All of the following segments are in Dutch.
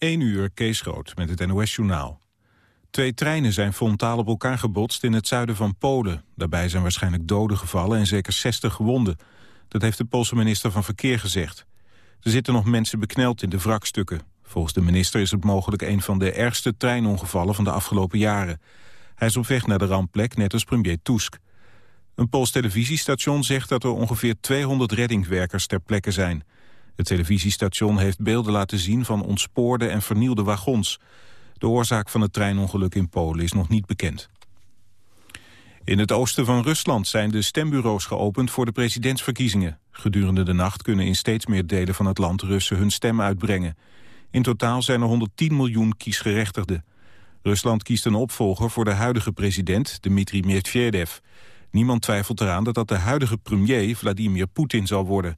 1 uur, Kees Groot, met het NOS-journaal. Twee treinen zijn frontaal op elkaar gebotst in het zuiden van Polen. Daarbij zijn waarschijnlijk doden gevallen en zeker 60 gewonden. Dat heeft de Poolse minister van Verkeer gezegd. Er zitten nog mensen bekneld in de wrakstukken. Volgens de minister is het mogelijk een van de ergste treinongevallen van de afgelopen jaren. Hij is op weg naar de rampplek, net als premier Tusk. Een Pools televisiestation zegt dat er ongeveer 200 reddingswerkers ter plekke zijn. Het televisiestation heeft beelden laten zien van ontspoorde en vernielde wagons. De oorzaak van het treinongeluk in Polen is nog niet bekend. In het oosten van Rusland zijn de stembureaus geopend voor de presidentsverkiezingen. Gedurende de nacht kunnen in steeds meer delen van het land Russen hun stem uitbrengen. In totaal zijn er 110 miljoen kiesgerechtigden. Rusland kiest een opvolger voor de huidige president, Dmitri Medvedev. Niemand twijfelt eraan dat dat de huidige premier Vladimir Poetin zal worden.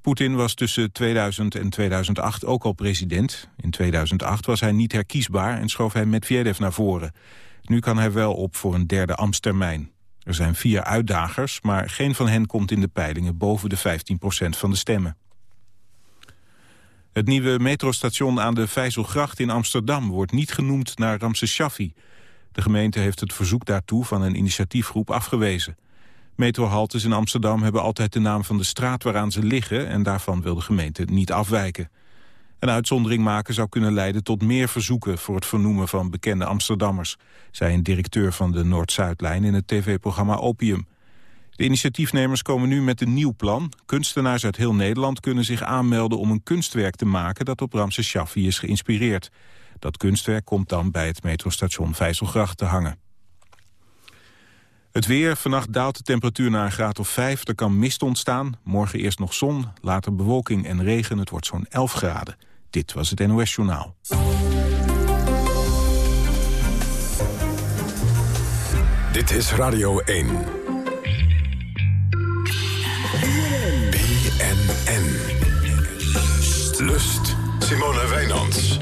Poetin was tussen 2000 en 2008 ook al president. In 2008 was hij niet herkiesbaar en schoof hij Medvedev naar voren. Nu kan hij wel op voor een derde ambtstermijn. Er zijn vier uitdagers, maar geen van hen komt in de peilingen boven de 15% van de stemmen. Het nieuwe metrostation aan de Vijzelgracht in Amsterdam wordt niet genoemd naar Ramses Shaffi. De gemeente heeft het verzoek daartoe van een initiatiefgroep afgewezen. Metrohaltes in Amsterdam hebben altijd de naam van de straat waaraan ze liggen... en daarvan wil de gemeente niet afwijken. Een uitzondering maken zou kunnen leiden tot meer verzoeken... voor het vernoemen van bekende Amsterdammers... zei een directeur van de Noord-Zuidlijn in het tv-programma Opium. De initiatiefnemers komen nu met een nieuw plan. Kunstenaars uit heel Nederland kunnen zich aanmelden om een kunstwerk te maken... dat op Ramses Shaffi is geïnspireerd. Dat kunstwerk komt dan bij het metrostation Vijzelgracht te hangen. Het weer, vannacht daalt de temperatuur naar een graad of 5. Er kan mist ontstaan. Morgen eerst nog zon, later bewolking en regen. Het wordt zo'n 11 graden. Dit was het NOS Journaal. Dit is Radio 1. BNN. Lust. Simone Wijnands.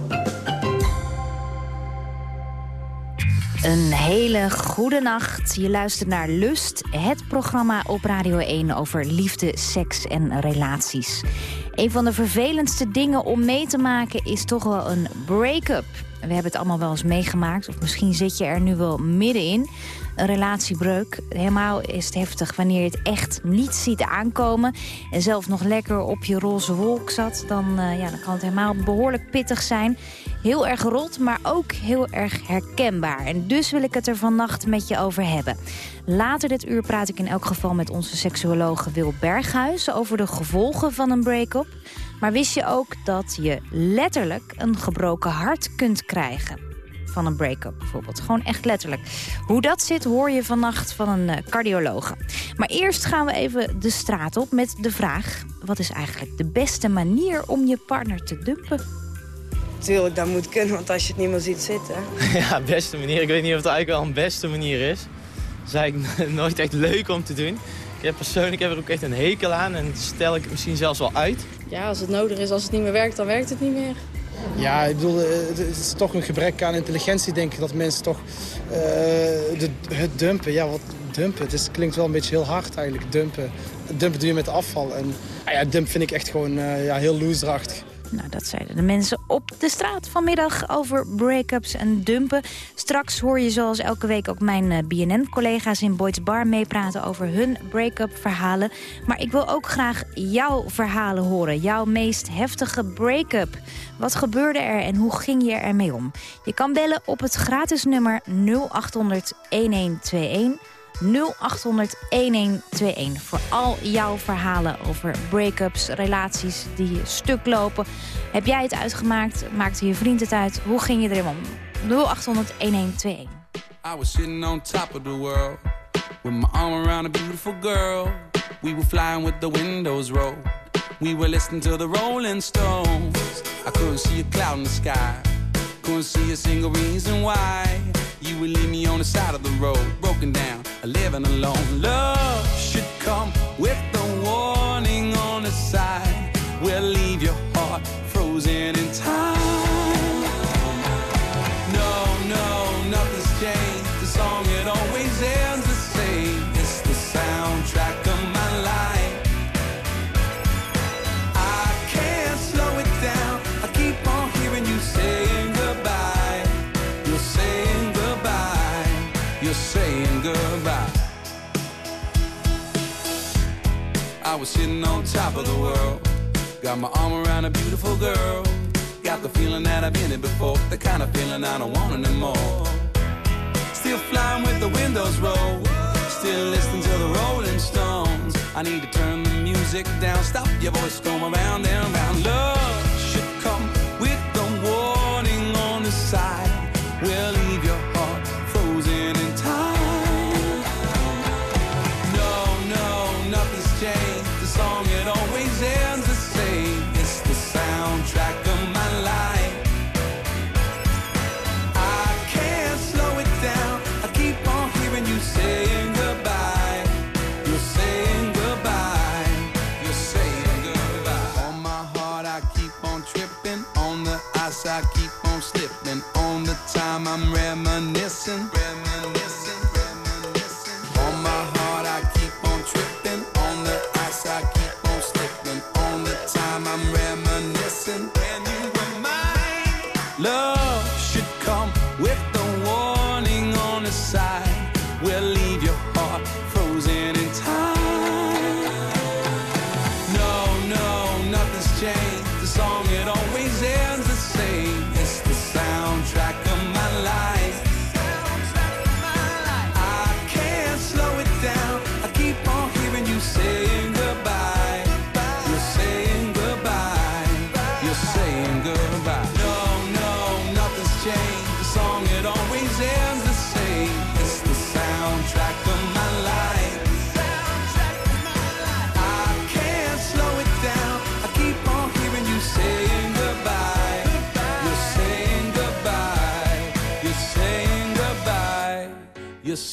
Een hele goede nacht. Je luistert naar Lust, het programma op Radio 1 over liefde, seks en relaties. Een van de vervelendste dingen om mee te maken is toch wel een break-up. We hebben het allemaal wel eens meegemaakt, of misschien zit je er nu wel middenin een relatiebreuk. Helemaal is het heftig wanneer je het echt niet ziet aankomen... en zelf nog lekker op je roze wolk zat... dan, uh, ja, dan kan het helemaal behoorlijk pittig zijn. Heel erg rot, maar ook heel erg herkenbaar. En dus wil ik het er vannacht met je over hebben. Later dit uur praat ik in elk geval met onze seksuoloog Wil Berghuis... over de gevolgen van een break-up. Maar wist je ook dat je letterlijk een gebroken hart kunt krijgen? van een break-up bijvoorbeeld. Gewoon echt letterlijk. Hoe dat zit hoor je vannacht van een uh, cardiologe. Maar eerst gaan we even de straat op met de vraag... wat is eigenlijk de beste manier om je partner te dumpen? Tuurlijk, dat moet kunnen, want als je het niet meer ziet zitten... Ja, beste manier. Ik weet niet of het eigenlijk wel een beste manier is. Dat is eigenlijk nooit echt leuk om te doen. Ik heb persoonlijk heb er ook echt een hekel aan en stel ik het misschien zelfs wel uit. Ja, als het nodig is, als het niet meer werkt, dan werkt het niet meer. Ja, ik bedoel, eh, het is toch een gebrek aan intelligentie, denk ik, dat mensen toch uh, de, het dumpen. Ja, wat dumpen? Het klinkt wel een beetje heel hard eigenlijk, dumpen. Dumpen doe je met afval. En ah ja, dump vind ik echt gewoon uh, ja, heel loserachtig. Nou, dat zeiden de mensen op de straat vanmiddag over break-ups en dumpen. Straks hoor je zoals elke week ook mijn eh, BNN-collega's in Boyd's Bar meepraten over hun break-up verhalen. Maar ik wil ook graag jouw verhalen horen, jouw meest heftige break-up. Wat gebeurde er en hoe ging je ermee om? Je kan bellen op het gratis nummer 0800 1121 0800 1121 voor al jouw verhalen over break-ups, relaties die stuk lopen. Heb jij het uitgemaakt? Maakte je vriend het uit? Hoe ging je erin om? 0800 1121. I was sitting on top of the world With my arm around a beautiful girl We were flying with the windows rolled We were listening to the Rolling Stones I couldn't see a cloud in the sky Couldn't see a single reason why You would leave me on the side of the road Broken down living alone. Love should come with the warning on the side. We'll leave your heart frozen in time. Sitting on top of the world. Got my arm around a beautiful girl. Got the feeling that I've been it before. The kind of feeling I don't want anymore. Still flying with the windows rolled. Still listening to the Rolling Stones. I need to turn the music down. Stop your voice going around and round. Love should come with the warning on the side.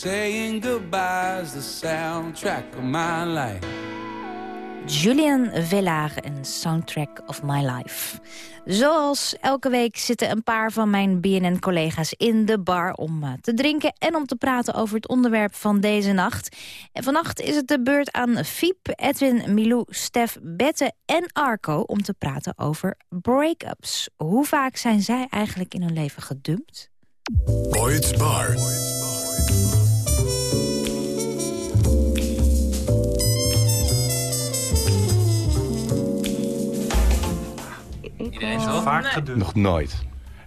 Saying goodbye is the soundtrack of my life. Julian Village en Soundtrack of My Life. Zoals elke week zitten een paar van mijn BNN-collega's in de bar... om eh, te drinken en om te praten over het onderwerp van deze nacht. En vannacht is het de beurt aan Fiep, Edwin, Milou, Stef, Bette en Arco... om te praten over break-ups. Hoe vaak zijn zij eigenlijk in hun leven gedumpt? Boyd's Bar. Iedereen toch? Vaak gedumpt. Nog nooit.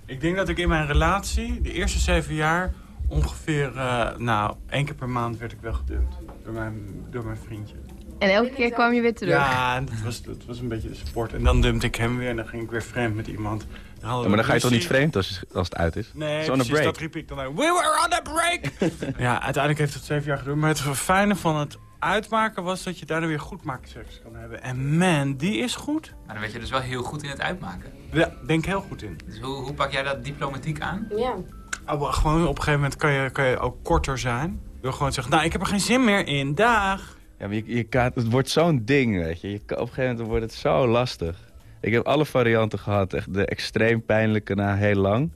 Ik denk dat ik in mijn relatie, de eerste zeven jaar... ongeveer, eh, nou, één keer per maand werd ik wel gedumpt. Door mijn, door mijn vriendje. En elke keer kwam je weer terug. Ja, dat was, dat was een beetje de sport. En dan dumpte ik hem weer en dan ging ik weer vreemd met iemand. Dan Ja, maar dan ga je toch niet vreemd als, als het uit is? Nee, Zo'n precies, break. dat riep ik dan ook. We were on a break! ja, uiteindelijk heeft het zeven jaar geduurd. Maar het fijne van het uitmaken was dat je daarna weer goedmaakseks kan hebben. En man, die is goed. Maar dan werd je dus wel heel goed in het uitmaken. Ja, denk heel goed in. Dus hoe, hoe pak jij dat diplomatiek aan? Ja. Oh, gewoon op een gegeven moment kan je, kan je ook korter zijn. Door gewoon te zeggen, nou, ik heb er geen zin meer in. Dag. Ja, maar je, je kan, het wordt zo'n ding, weet je. je op een gegeven moment wordt het zo lastig. Ik heb alle varianten gehad. Echt de extreem pijnlijke na heel lang.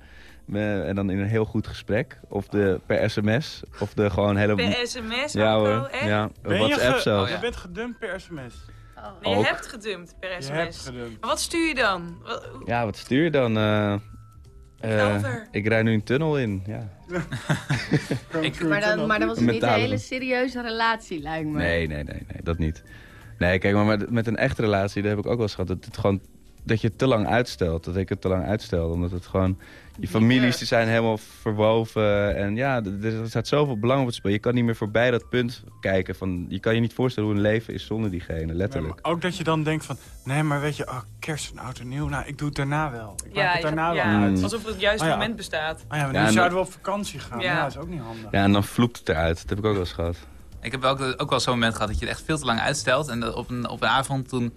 Me- En dan in een heel goed gesprek. Of de per sms. Of de gewoon hele... Per sms? Ja hoor, echt? ja. Ben je WhatsApp zelfs. Je bent gedumpt per sms. Nee, je Ook. hebt gedumpt per Je sms. hebt gedumpt. Maar wat stuur je dan? Wat- Ja, wat stuur je dan? Eh, eh, Over. ik rijd nu een tunnel in, ja. Maar, dan, maar dan was het niet een hele serieuze relatie, lijkt me. Nee, nee, nee, nee, dat niet. Nee, kijk, maar met, met een echte relatie, dat heb ik ook wel eens gehad. Dat, het gewoon, dat je het te lang uitstelt. Dat ik het te lang uitstel. Omdat het gewoon... Je families die zijn helemaal verwoven. En ja, er staat zoveel belang op het spel. Je kan niet meer voorbij dat punt kijken. Van, je kan je niet voorstellen hoe een leven is zonder diegene, letterlijk. ook dat je dan denkt van, nee, maar weet je, oh, kerst en oud en nieuw, nou, ik doe het daarna wel. Ik Ja, het daarna wel ja, uit. alsof het juiste ja. moment bestaat. Ah ja, maar Ja, nu en zouden dan- we op vakantie gaan. Ja. Ja, dat is ook niet handig. Ja, en dan vloekt het eruit. Dat heb ik ook wel eens gehad. Ik heb ook, ook wel zo'n moment gehad dat je het echt veel te lang uitstelt. En op een, op een avond toen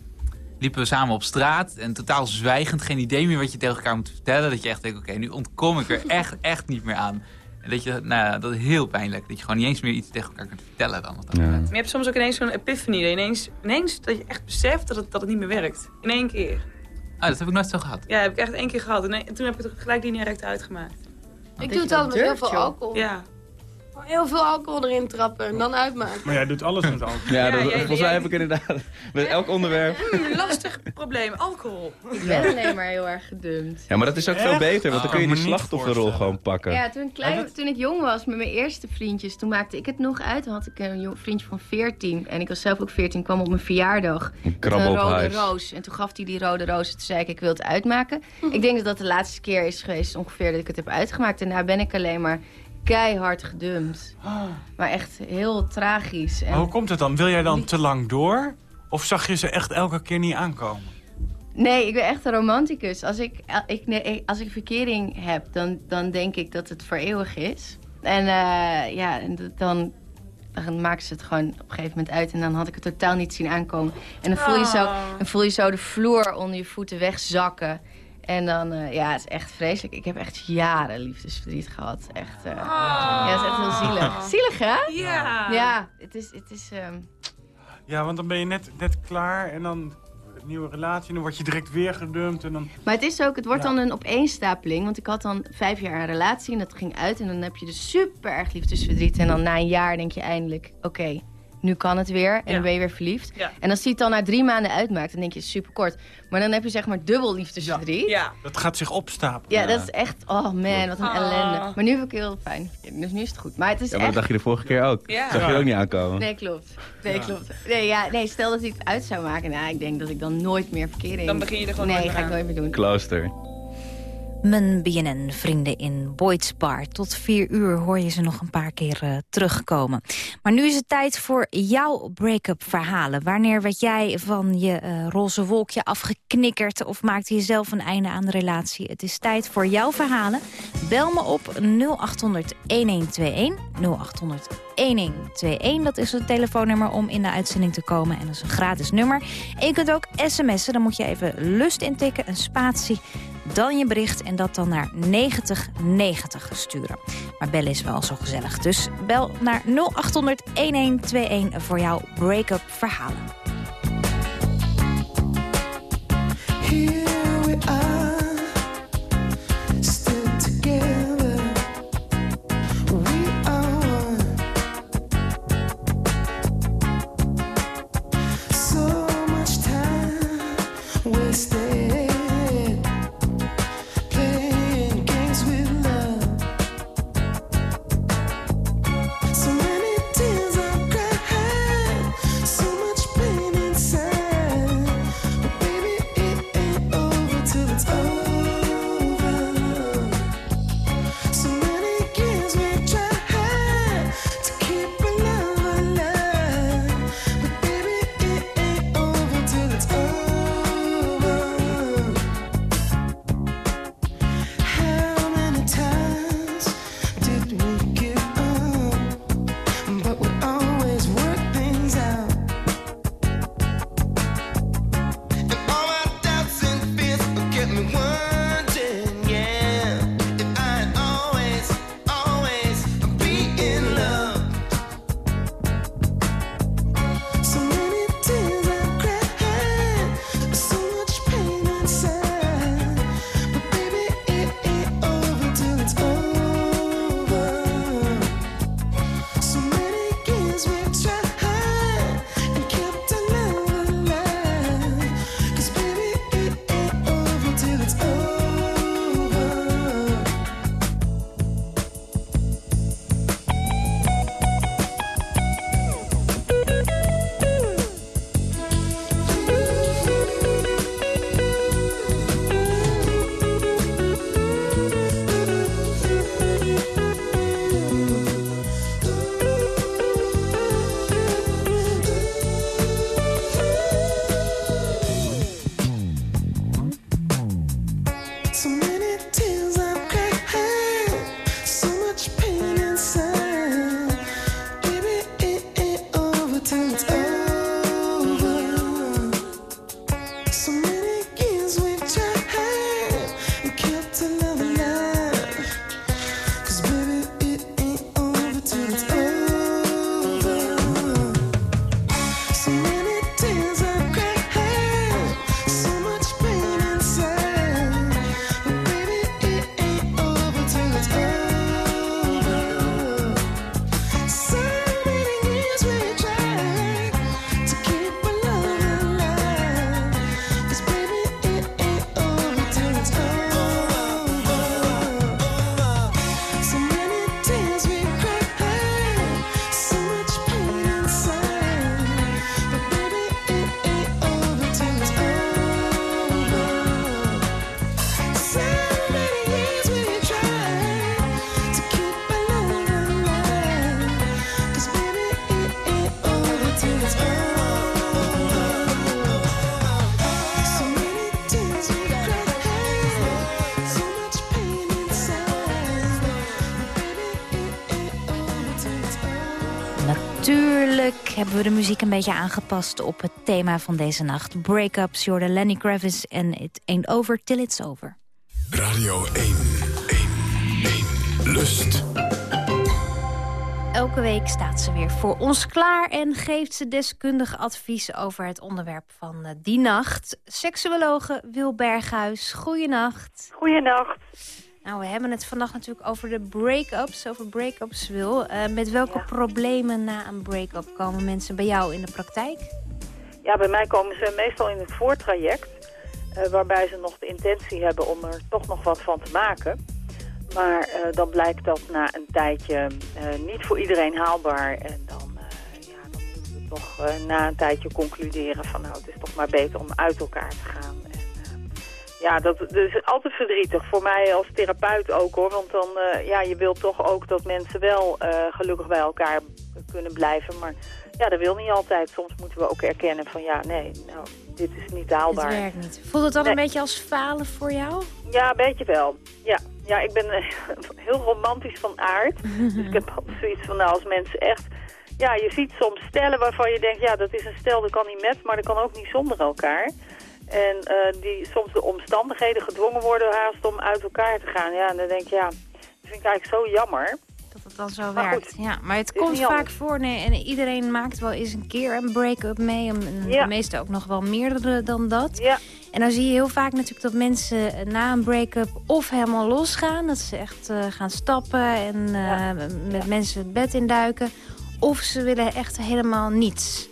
liepen we samen op straat. En totaal zwijgend, geen idee meer wat je tegen elkaar moet vertellen. Dat je echt denkt, oké, nu ontkom ik er echt, echt niet meer aan. En dat je, nou dat is heel pijnlijk. Dat je gewoon niet eens meer iets tegen elkaar kunt vertellen dan. dat je hebt soms ook ineens zo'n epiphany. Dat je ineens, ineens dat je echt beseft dat het, dat het niet meer werkt. In één keer. Ah, dat heb ik nooit zo gehad. Ja, heb ik echt één keer gehad. En, en toen heb ik het gelijk direct uitgemaakt. Ik doe het altijd met heel veel alcohol. Ja. Heel veel alcohol erin trappen en dan uitmaken. Maar jij doet alles met alcohol. Ja, dat, jij- volgens mij heb ik inderdaad met elk onderwerp... Hmm, lastig probleem, alcohol. Ik ben alleen maar heel erg gedumpt. Ja, maar dat is ook veel beter, want dan kun je die slachtofferrol gewoon pakken. Ja, toen ik, klein, toen ik jong was met mijn eerste vriendjes, toen maakte ik het nog uit. Dan had ik een jong vriendje van 14 en ik was zelf ook 14, kwam op mijn verjaardag. Met een rode huis. roos. En toen gaf hij die rode roos en toen zei ik, ik wil het uitmaken. Ik denk dat dat de laatste keer is geweest ongeveer dat ik het heb uitgemaakt. En daar ben ik alleen maar keihard gedumpt. Maar echt heel tragisch. En... Maar hoe komt het dan? Wil jij dan te lang door? Of zag je ze echt elke keer niet aankomen? Nee, ik ben echt een romanticus. Als ik, ik, nee, als ik verkering heb, dan, dan denk ik dat het voor eeuwig is. En eh, ja, dan, dan maken ze het gewoon op een gegeven moment uit. En dan had ik het totaal niet zien aankomen. En dan voel je zo, dan voel je zo de vloer onder je voeten wegzakken. En dan, eh, ja, het is echt vreselijk. Ik heb echt jaren liefdesverdriet gehad. Echt, eh, ja, het is echt heel zielig. Zielig, hè? Ja. Ja, het is... Het is ehm, Ja, want dan ben je net, net klaar en dan een nieuwe relatie. En dan word je direct weer gedumpt. En dan... Maar het is ook, het wordt Ja. dan een opeenstapeling. Want ik had dan vijf jaar een relatie en dat ging uit. En dan heb je dus super erg liefdesverdriet. En dan na een jaar denk je eindelijk, oké, nu kan het weer. En Ja. dan ben je weer verliefd. Ja. En als die het dan na drie maanden uitmaakt, dan denk je super kort. Maar dan heb je zeg maar dubbel liefdesverdriet. Ja. Ja. Dat gaat zich opstapelen. Ja, dat is echt, oh man, wat een Ah. ellende. Maar nu heb ik heel fijn. Dus nu is het goed. Maar het is Ja, maar dat dacht je de vorige keer ook. Ja. Zag je Ja. ook niet aankomen. Nee, klopt. Nee, klopt. Nee, ja, nee, stel dat ik het uit zou maken. Nou, ik denk dat ik dan nooit meer verkering... Dan begin je er gewoon Nee, ga ik nooit meer doen. Klooster. Mijn BNN-vrienden in Boyd's Bar. Tot vier uur hoor je ze nog een paar keer eh, terugkomen. Maar nu is het tijd voor jouw break-up verhalen. Wanneer werd jij van je eh, roze wolkje afgeknikkerd... of maakte je zelf een einde aan de relatie? Het is tijd voor jouw verhalen. Bel me op 0800-1121. 0800-1121, dat is het telefoonnummer om in de uitzending te komen. En dat is een gratis nummer. En je kunt ook sms'en, dan moet je even lust intikken, een spatie dan je bericht en dat dan naar 9090 sturen. Maar bellen is wel zo gezellig, dus bel naar 0800 1121 voor jouw break-up verhalen. Here we are, de muziek een beetje aangepast op het thema van deze nacht. Breakups, Jordan Lenny Kravitz en It Ain't Over Till It's Over. Radio 1, 1, 1, Lust. Elke week staat ze weer voor ons klaar en geeft ze deskundig advies over het onderwerp van eh, die nacht. Seksuologe Wil Berghuis, goeienacht. Goeienacht. Nou, we hebben het vandaag natuurlijk over de break-ups, over break-ups Wil. Eh, met welke problemen na een break-up komen mensen bij jou in de praktijk? Ja, bij mij komen ze meestal in het voortraject. eh, waarbij ze nog de intentie hebben om er toch nog wat van te maken. Maar eh, dan blijkt dat na een tijdje niet voor iedereen haalbaar. En dan, ja, dan moeten we toch na een tijdje concluderen van nou, het is toch maar beter om uit elkaar te gaan. Ja, dat, dat is altijd verdrietig. Voor mij als therapeut ook hoor. Want dan, eh, ja, je wilt toch ook dat mensen wel eh, gelukkig bij elkaar kunnen blijven. Maar ja, dat wil niet altijd. Soms moeten we ook erkennen van ja, nee, nou, dit is niet haalbaar. Het werkt niet. Voelt het dan Nee. een beetje als falen voor jou? Ja, een beetje wel. Ja, ja ik ben eh, heel romantisch van aard. dus ik heb altijd zoiets van, nou, als mensen echt... Ja, je ziet soms stellen waarvan je denkt, ja, dat is een stel, dat kan niet met, maar dat kan ook niet zonder elkaar. En eh, die soms de omstandigheden gedwongen worden haast om uit elkaar te gaan. Ja, en dan denk ik, ja, dat vind ik eigenlijk zo jammer. Dat het dan zo Maar werkt. goed, ja, maar het komt vaak anders. voor. Nee, en iedereen maakt wel eens een keer een break-up mee. En Ja. De meeste ook nog wel meerdere dan dat. Ja. En dan zie je heel vaak natuurlijk dat mensen eh, na een break-up of helemaal losgaan. Dat ze echt eh, gaan stappen en met mensen het bed induiken. Of ze willen echt helemaal niets.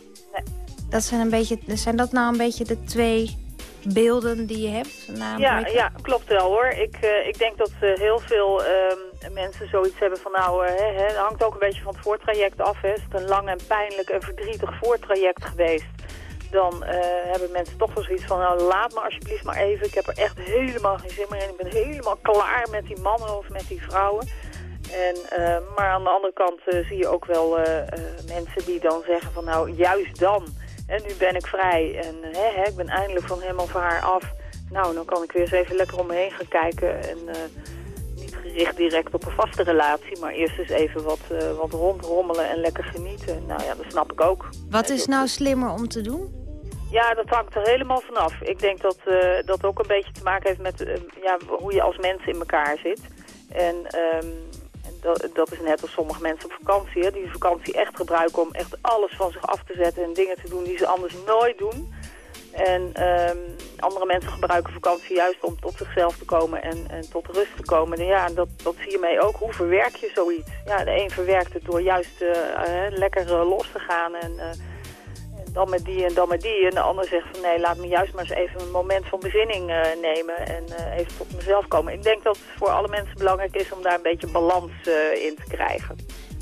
Dat zijn, een beetje, zijn dat nou een beetje de twee beelden die je hebt Ja, ja, klopt wel hoor. Ik, eh, ik denk dat eh, heel veel ehm, mensen zoiets hebben van nou, eh, hè, het hangt ook een beetje van het voortraject af. Hè. Is het een lang en pijnlijk en verdrietig voortraject geweest, dan hebben mensen toch wel zoiets van nou laat me alsjeblieft maar even. Ik heb er echt helemaal geen zin meer in. Ik ben helemaal klaar met die mannen of met die vrouwen. En, maar aan de andere kant zie je ook wel mensen die dan zeggen van nou juist dan. En nu ben ik vrij en hè, hè, ik ben eindelijk van hem of haar af. Nou, dan kan ik weer eens even lekker om me heen gaan kijken. En eh, niet gericht direct op een vaste relatie, maar eerst eens even wat, eh, wat rondrommelen en lekker genieten. Nou ja, dat snap ik ook. Wat is nou slimmer om te doen? Ja, dat hangt er helemaal vanaf. Ik denk dat eh, dat ook een beetje te maken heeft met ja, hoe je als mens in elkaar zit. En ehm, dat, dat is net als sommige mensen op vakantie, hè, die vakantie echt gebruiken om echt alles van zich af te zetten en dingen te doen die ze anders nooit doen. En ehm, andere mensen gebruiken vakantie juist om tot zichzelf te komen en, en tot rust te komen. En ja, dat, dat zie je mee ook. Hoe verwerk je zoiets? Ja, de een verwerkt het door juist eh, eh, lekker eh, los te gaan en, en dan met die en dan met die. En de ander zegt van nee, laat me juist maar eens even een moment van bezinning eh, nemen en eh, even tot mezelf komen. Ik denk dat het voor alle mensen belangrijk is om daar een beetje balans eh, in te krijgen.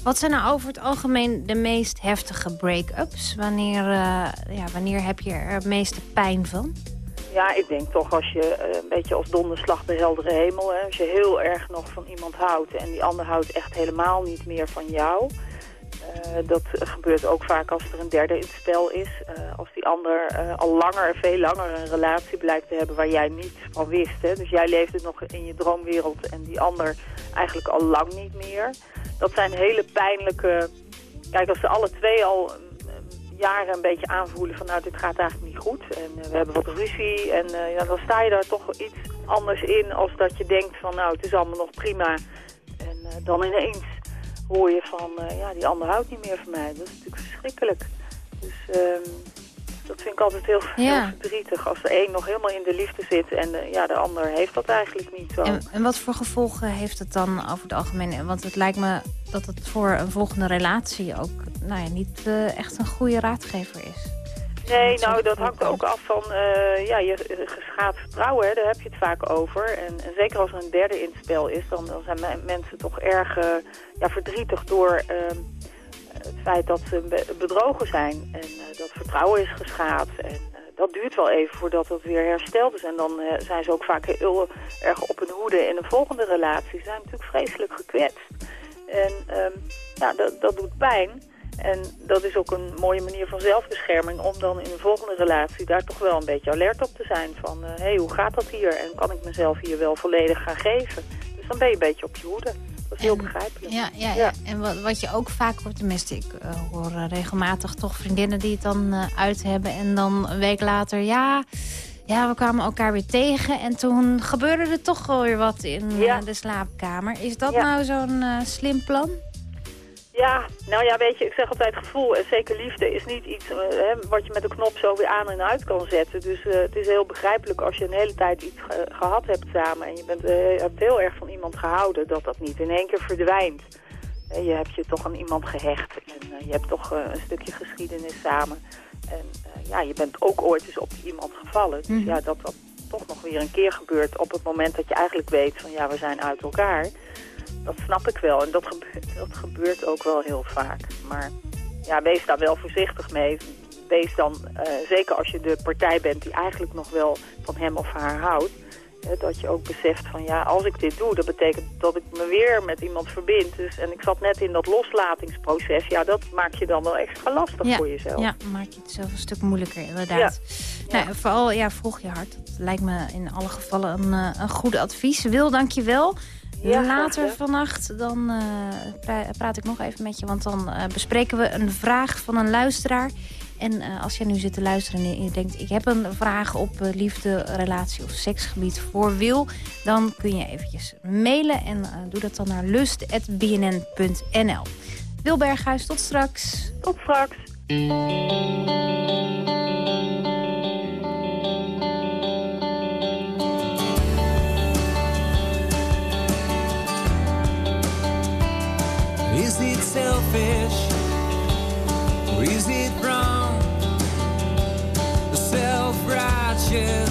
Wat zijn nou over het algemeen de meest heftige break-ups? Wanneer, ja, wanneer heb je er het meeste pijn van? Ja, ik denk toch als je een beetje als donderslag de heldere hemel... Hè, als je heel erg nog van iemand houdt en die ander houdt echt helemaal niet meer van jou... eh, dat gebeurt ook vaak als er een derde in het spel is. Eh, als die ander eh, al langer, veel langer een relatie blijkt te hebben waar jij niet van wist. Hè. Dus jij leefde nog in je droomwereld en die ander eigenlijk al lang niet meer. Dat zijn hele pijnlijke... Kijk, als ze alle twee al jaren een beetje aanvoelen van nou dit gaat eigenlijk niet goed en we hebben wat ruzie en ja, dan sta je daar toch iets anders in als dat je denkt van nou het is allemaal nog prima en dan ineens hoor je van eh, ja die ander houdt niet meer van mij. Dat is natuurlijk verschrikkelijk. Dus ehm, dat vind ik altijd heel, Ja. heel verdrietig als de een nog helemaal in de liefde zit en ja de ander heeft dat eigenlijk niet zo. En, en wat voor gevolgen heeft het dan over het algemeen? Want het lijkt me dat het voor een volgende relatie ook nou ja, niet eh, echt een goede raadgever is. Nee, nou dat hangt ook af van eh, ja, je eh, geschaad vertrouwen, hè, daar heb je het vaak over. En, en zeker als er een derde in het spel is, dan, dan zijn me- mensen toch erg eh, ja, verdrietig door ehm, het feit dat ze be- bedrogen zijn. En dat vertrouwen is geschaad. En dat duurt wel even voordat dat weer hersteld is. En dan zijn ze ook vaak heel erg op hun hoede in een volgende relatie. Ze zijn natuurlijk vreselijk gekwetst. En ehm, ja, dat, dat doet pijn. En dat is ook een mooie manier van zelfbescherming om dan in een volgende relatie daar toch wel een beetje alert op te zijn. Van, hé, hey, hoe gaat dat hier? En kan ik mezelf hier wel volledig gaan geven? Dus dan ben je een beetje op je hoede. Dat is heel begrijpelijk. Ja, ja, ja. en wat, wat je ook vaak hoort, tenminste ik eh, hoor eh, regelmatig toch vriendinnen die het dan eh, uit hebben. En dan een week later, ja, ja, we kwamen elkaar weer tegen. En toen gebeurde er toch wel weer wat in eh, de slaapkamer. Is dat nou zo'n eh, slim plan? Ja, nou ja, weet je, ik zeg altijd gevoel en zeker liefde is niet iets eh, hè, wat je met een knop zo weer aan en uit kan zetten. Dus eh, het is heel begrijpelijk als je een hele tijd iets ge- gehad hebt samen en je bent, eh, hebt heel erg van iemand gehouden, dat dat niet in één keer verdwijnt. Eh, je hebt je toch aan iemand gehecht en je hebt toch een stukje geschiedenis samen. En ja, je bent ook ooit eens op iemand gevallen. Dus Mhm. ja, dat dat toch nog weer een keer gebeurt op het moment dat je eigenlijk weet van ja, we zijn uit elkaar. Dat snap ik wel en dat gebeurt, dat gebeurt ook wel heel vaak. Maar ja, wees daar wel voorzichtig mee. Wees dan, eh, zeker als je de partij bent die eigenlijk nog wel van hem of haar houdt... hè, dat je ook beseft van ja, als ik dit doe, dat betekent dat ik me weer met iemand verbind. Dus, en ik zat net in dat loslatingsproces. Ja, dat maakt je dan wel extra lastig ja, voor jezelf. Ja, maak je het zelf een stuk moeilijker inderdaad. Nou, ja, vooral ja, volg je hart. Dat lijkt me in alle gevallen een, eh, een goede advies. Wil, dank je wel. Ja, Later gedaan. vannacht dan eh, pra- praat ik nog even met je. Want dan eh, bespreken we een vraag van een luisteraar. En eh, als jij nu zit te luisteren en je denkt... ik heb een vraag op liefde, relatie of seksgebied voor Wil... dan kun je eventjes mailen en doe dat dan naar lust.bnn.nl. Wil Berghuis, tot straks. Tot straks. Selfish or is it wrong? Self-righteous to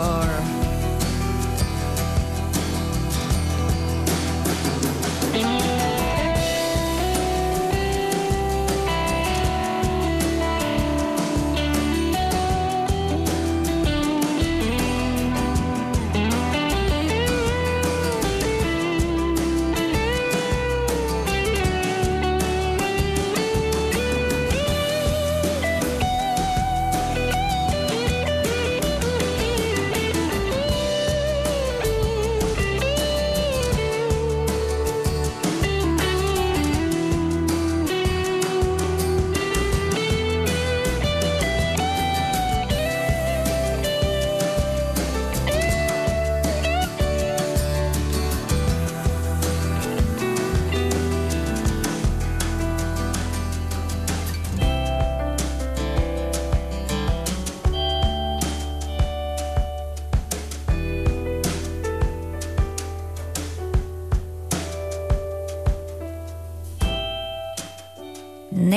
far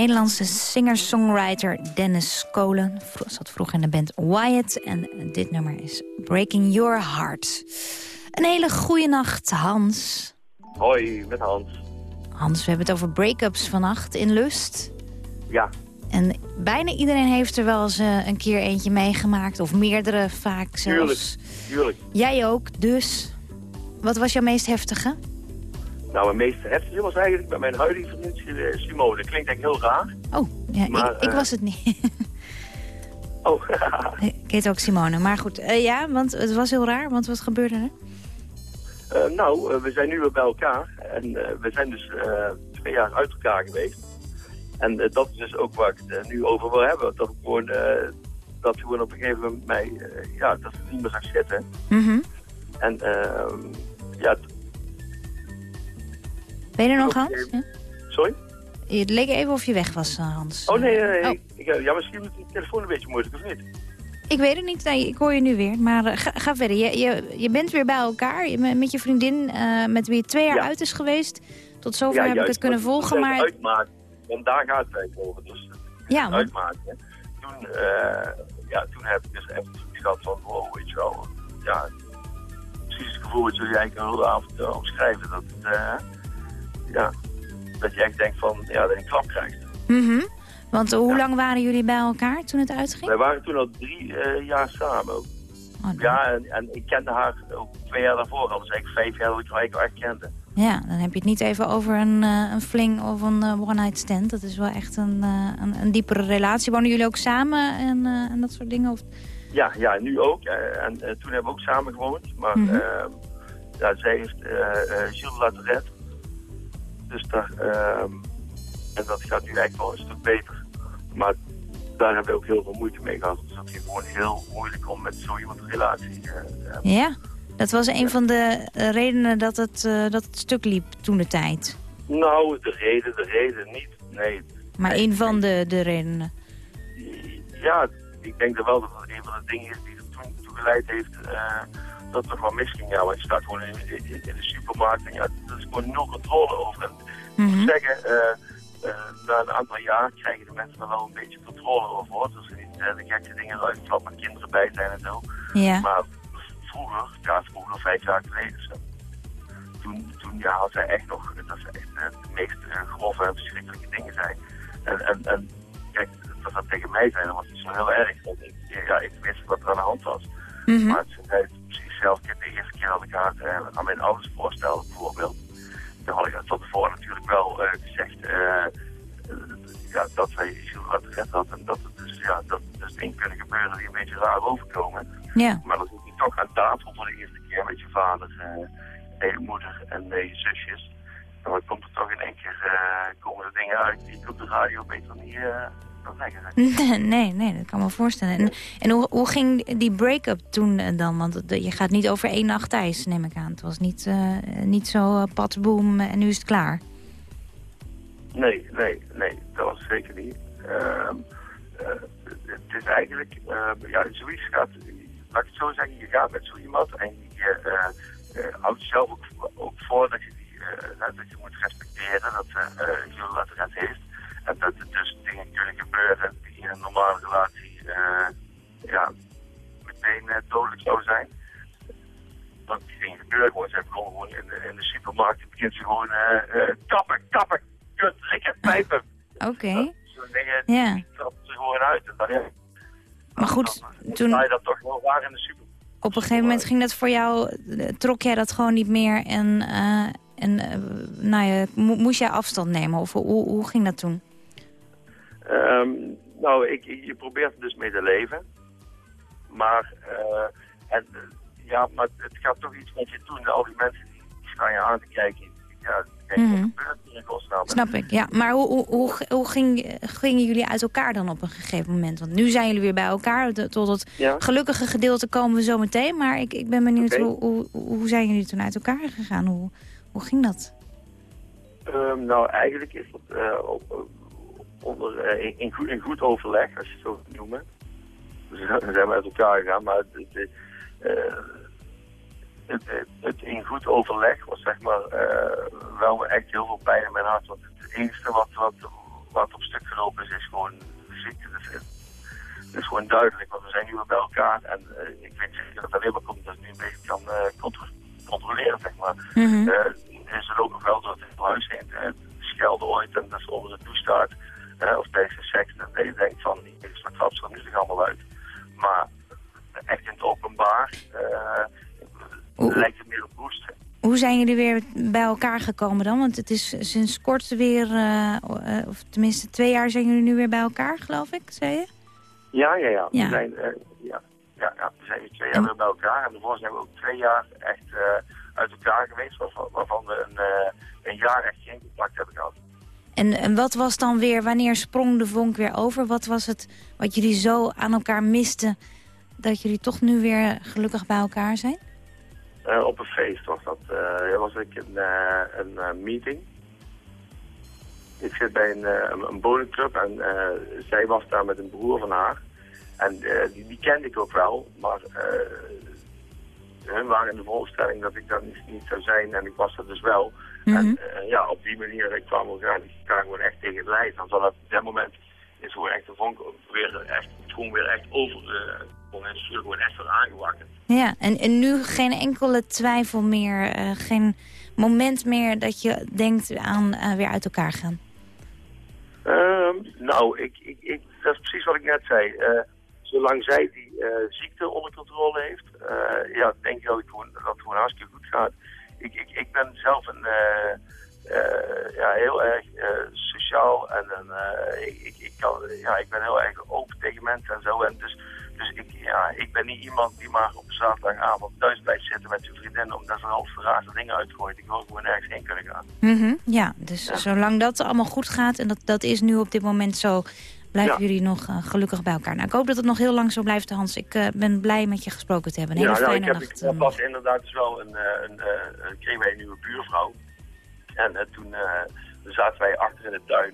Nederlandse singer-songwriter Dennis Kolen zat vroeg in de band Wyatt. En dit nummer is Breaking Your Heart. Een hele goede nacht, Hans. Hoi, met Hans. Hans, we hebben het over break-ups vannacht in Lust. Ja, En bijna iedereen heeft er wel eens eh, een keer eentje meegemaakt. Of meerdere vaak tuurlijk. zelfs. Tuurlijk. Jij ook, dus. Wat was jouw meest heftige? Nou, mijn meest heftige was eigenlijk bij mijn huidige vriendin eh, Simone. Dat klinkt eigenlijk heel raar. Oh, ja, Maar, ik, ik eh, was het niet. Oh, ik heet ook Simone. Maar goed, eh, ja, want het was heel raar. Want wat gebeurde er? Eh, nou, eh, we zijn nu weer bij elkaar. En eh, we zijn dus eh, twee jaar uit elkaar geweest. En eh, dat is dus ook waar ik het eh, nu over wil hebben. Dat ik gewoon, eh, dat gewoon op een gegeven moment mij, eh, ja, dat het niet meer zag zitten. Mhm. En ehm, ja, Ben je er nog. Hans? Ja? sorry? Het leek even of je weg was, eh, Hans. Oh nee, nee, nee. Oh. Ik, ja, misschien is de telefoon een beetje moeilijk, of niet? Ik weet het niet. Nee, ik hoor je nu weer. Maar eh, ga, ga verder. Je, je, je bent weer bij elkaar je, met je vriendin, eh, met wie je twee jaar Ja. uit is geweest. Tot zover Ja, heb ik het kunnen Maar volgen. Maar Uitmaken, want daar gaat het eigenlijk over. Dus ja, uitmaken. Toen, ja, toen heb ik dus echt gehad van, wow, weet je wel. Ja, precies het gevoel dat jullie eigenlijk een hele avond omschrijven. Dat, het, ja, dat je echt denkt van, ja, dat je een klap krijgt. Mhm. Want hoe lang waren jullie bij elkaar toen het uitging? Wij waren toen al drie eh, jaar samen. ook. Oh, ja, en, en ik kende haar ook twee jaar daarvoor al. Dus eigenlijk vijf jaar dat ik haar eigenlijk kende. Ja, dan heb je het niet even over een, eh, een fling of een eh, one-night stand. Dat is wel echt een, een, een diepere relatie. Wonen jullie ook samen en, en dat soort dingen? Of... Ja, ja, nu ook. en toen hebben we ook samen gewoond. Maar Mhm. ehm, ja, zij heeft Gilles laten redden. Dus daar, ehm, en dat gaat nu eigenlijk wel een stuk beter. Maar daar hebben we ook heel veel moeite mee gehad. Dus dat is gewoon heel moeilijk om met zo iemand een relatie eh, te hebben. Ja, dat was een van de eh, redenen dat het, eh, dat het stuk liep toen de tijd. Nou, de reden, de reden niet. Nee, Maar een van de, de redenen. ja, ik denk wel dat het een van de dingen is die er toen toe geleid heeft dat er gewoon misging. Ja, want je staat gewoon in, in, in de supermarkt en ja, er is gewoon nul controle over. En ik moet zeggen, eh, eh, na een aantal jaar krijgen de mensen er wel een beetje controle over. Hoor. Dus er niet eh, de gekste dingen eruit klappen met kinderen bij zijn en zo. Ja. Maar vroeger, ja, vroeger vijf jaar geleden zo. Toen, toen ja, had zij echt nog, dat ze echt de meest grove en verschrikkelijke dingen zei. En, en, en kijk, dat dat tegen mij zei, dat was niet zo heel erg. Ik, ja, ik wist wat er aan de hand was. Mhm. Maar toen zelf de eerste keer dat ik haar eh, aan mijn ouders voorstelde bijvoorbeeld. Dan had ik dat van tevoren natuurlijk wel eh, gezegd eh, ja, dat wij Jules had gered had. En dat het dus, ja, dat er dus dingen kunnen gebeuren die een beetje raar overkomen. Ja. Maar dan zit je toch aan tafel voor de eerste keer met je vader en je moeder en je zusjes. En dan komt er toch in één keer komen er dingen uit die ik op de radio beter niet kan zeggen. Nee, nee, dat kan me voorstellen. En, en hoe, hoe ging die break-up toen eh, dan? Want je gaat niet over één nacht thuis, neem ik aan. Het was niet, eh, niet zo uh, patboom en nu is het klaar. Nee, nee, nee, dat was zeker niet. Ehm, eh, het is eigenlijk, eh, ja, zoiets gaat, laat ik het zo zeggen, je gaat met zo iemand en je eh, eh, houdt jezelf ook, ook voor dat je, die, eh, dat je moet respecteren dat uh, dat het heeft. En dat er dus dingen kunnen gebeuren die in een normale relatie eh, ja, meteen uh, dodelijk zou zijn. Dat die dingen gebeuren gewoon. Ze begonnen gewoon in de, in de supermarkt, begint ze gewoon uh, kappen, kappen, kut, rikken, pijpen. Oké. Okay. Zo'n dingen, die trappen ze gewoon uit. En dan, ja, maar goed, dan, toen... je dat toch wel waar in de super. Op een gegeven moment ging dat voor jou, trok jij dat gewoon niet meer en, uh, en uh, nou ja, mo moest jij afstand nemen? Of hoe, hoe ging dat toen? Um, nou, ik, je probeert er dus mee te leven. Maar, uh, en, ja, maar het gaat toch iets met je doen. Al die mensen die staan je aan te kijken. Ja, Mhm. mm -hmm. wat gebeurt hier Snap ik, ja. Maar hoe, hoe, hoe, hoe ging, gingen jullie uit elkaar dan op een gegeven moment? Want nu zijn jullie weer bij elkaar. Tot het ja. gelukkige gedeelte komen we zo meteen. Maar ik, ik ben benieuwd, okay. hoe, hoe, hoe zijn jullie toen uit elkaar gegaan? Hoe, hoe ging dat? Um, nou, eigenlijk is dat uh, op, onder, uh, in, in, goed, in, goed, overleg, als je het zo kunt noemen. Dus we zijn uit elkaar gegaan, maar het, het, uh, het, het, in goed overleg was zeg maar uh, wel echt heel veel pijn in mijn hart. Want het enige wat, wat, wat op stuk gelopen is, is gewoon de ziekte. Dus het, het is gewoon duidelijk, want we zijn nu weer bij elkaar. En eh, ik weet zeker dat het alleen maar komt dat ik nu een beetje kan eh, contro- controleren, zeg maar. Mhm. Eh, en ze loopt nog wel door het huis heen, uh, schelden ooit en dat ze onder de douche of tijdens de seks, dat je denkt van, ik straks wat ze er nu zich allemaal uit. Maar echt in het openbaar eh, lijkt het meer op roesten. Hoe zijn jullie weer bij elkaar gekomen dan? Want het is sinds kort weer, eh, eh, of tenminste twee jaar zijn jullie nu weer bij elkaar, geloof ik, zei je? Ja, ja, ja. Ja. We zijn, ja, ja, ja. We zijn twee jaar weer bij elkaar. En daarvoor zijn we ook twee jaar echt uit elkaar geweest, waarvan, waarvan we een, een jaar echt geen contact hebben gehad. En, en wat was dan weer, wanneer sprong de vonk weer over? Wat was het wat jullie zo aan elkaar misten, dat jullie toch nu weer gelukkig bij elkaar zijn? Eh, op een feest was dat. ja, was ik een, eh, een eh, meeting. Ik zit bij een, een, een bowlingclub en zij was daar met een broer van haar. En die, die kende ik ook wel, maar hun waren in de voorstelling dat ik dat niet zou zijn en ik was dat dus wel. En eh, ja, op die manier kwamen we elkaar, die elkaar gewoon echt tegen het lijf. En vanaf dat moment is gewoon echt de vonk weer echt, gewoon weer echt over, eh, gewoon en stuur gewoon echt weer aangewakkerd. Ja, en, en nu geen enkele twijfel meer, eh, geen moment meer dat je denkt aan eh, weer uit elkaar gaan. Ehm, nou, ik, ik, ik, dat is precies wat ik net zei. Zolang zij die ziekte onder controle heeft, ja, denk ik dat, ik gewoon, dat het gewoon hartstikke goed gaat. Ik, ik, ik ben zelf een, eh, eh, ja, heel erg eh, sociaal en een, ik, ik, ik, kan, ja, ik ben heel erg open tegen mensen en zo. En dus dus ik, ja, ik ben niet iemand die maar op zaterdagavond thuis blijft zitten met zijn vriendin omdat ze al de raarste dingen uitgooit. Ik wil gewoon ergens heen kunnen gaan. Mhm, ja, dus zolang dat allemaal goed gaat, en dat, dat is nu op dit moment zo, blijven Ja. jullie nog eh, gelukkig bij elkaar. Nou, ik hoop dat het nog heel lang zo blijft, Hans. Ik eh, ben blij met je gesproken te hebben. Een hele ja, fijne ik heb, nacht. ik heb pas inderdaad dus wel een, eh, een, eh, wij een nieuwe buurvrouw. En eh, toen eh, zaten wij achter in de tuin.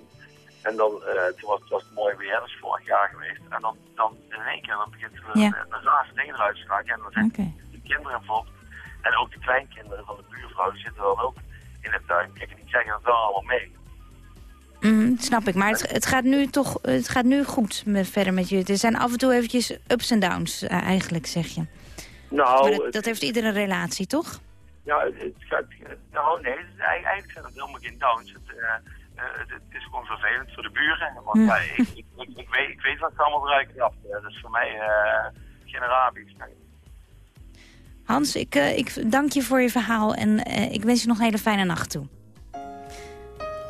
En dan, eh, toen was, was het mooi weer, dat is vorig jaar geweest. En dan, dan in één keer dan begint er Ja. een, een raarste dingen eruit te slagen. En dan zijn de kinderen bijvoorbeeld, en ook de kleinkinderen van de buurvrouw, zitten dan ook in de tuin. Kijk, en die zeggen dat wel allemaal mee. Mhm, snap ik, maar het, het, gaat nu toch het gaat nu goed met, verder met jullie. Er zijn af en toe eventjes ups en downs, eh, eigenlijk, zeg je. Nou, maar dat, het- dat heeft iedere relatie, toch? Ja, het, het gaat, nou nee, eigenlijk zijn het helemaal geen downs. Het, eh, eh, het, het is gewoon vervelend voor de buren. Want ik, ik, ik, ik weet, ik weet wat er allemaal eruit krapt. Dat is voor mij geen rabies. Hans, ik, ik dank je voor je verhaal en ik wens je nog een hele fijne nacht toe.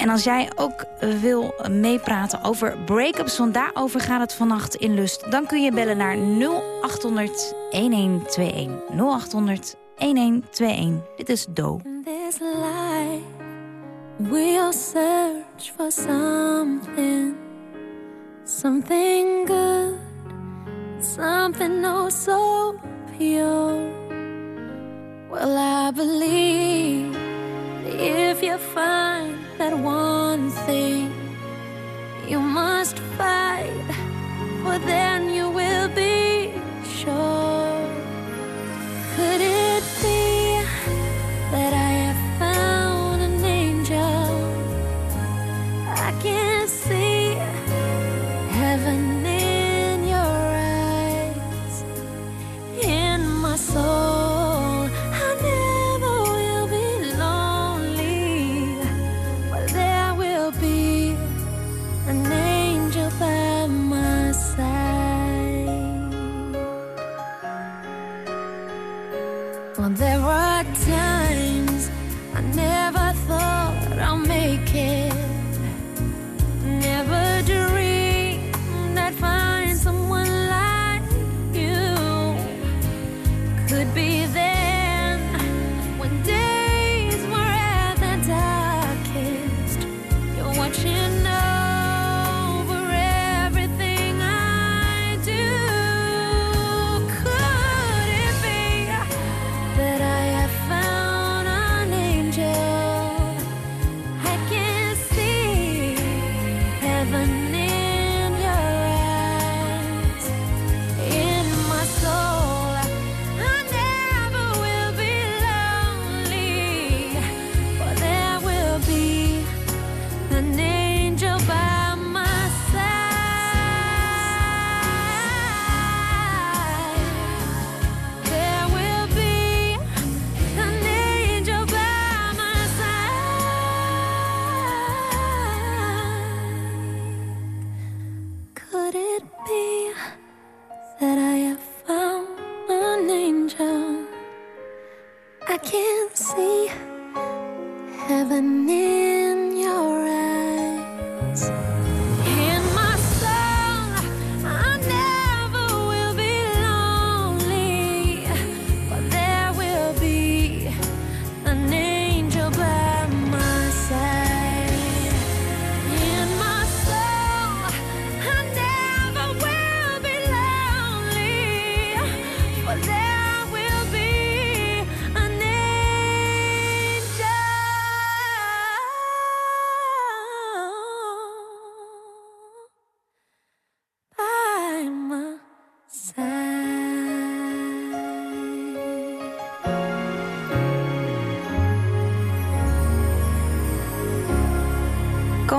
En als jij ook eh, wil meepraten over break-ups, want daarover gaat het vannacht in Lust... dan kun je bellen naar 0800 1121. 0800 1121. Dit is Do. this life, we'll search for something, something good, something oh so pure. Well, I believe if you find one thing, you must fight, for then you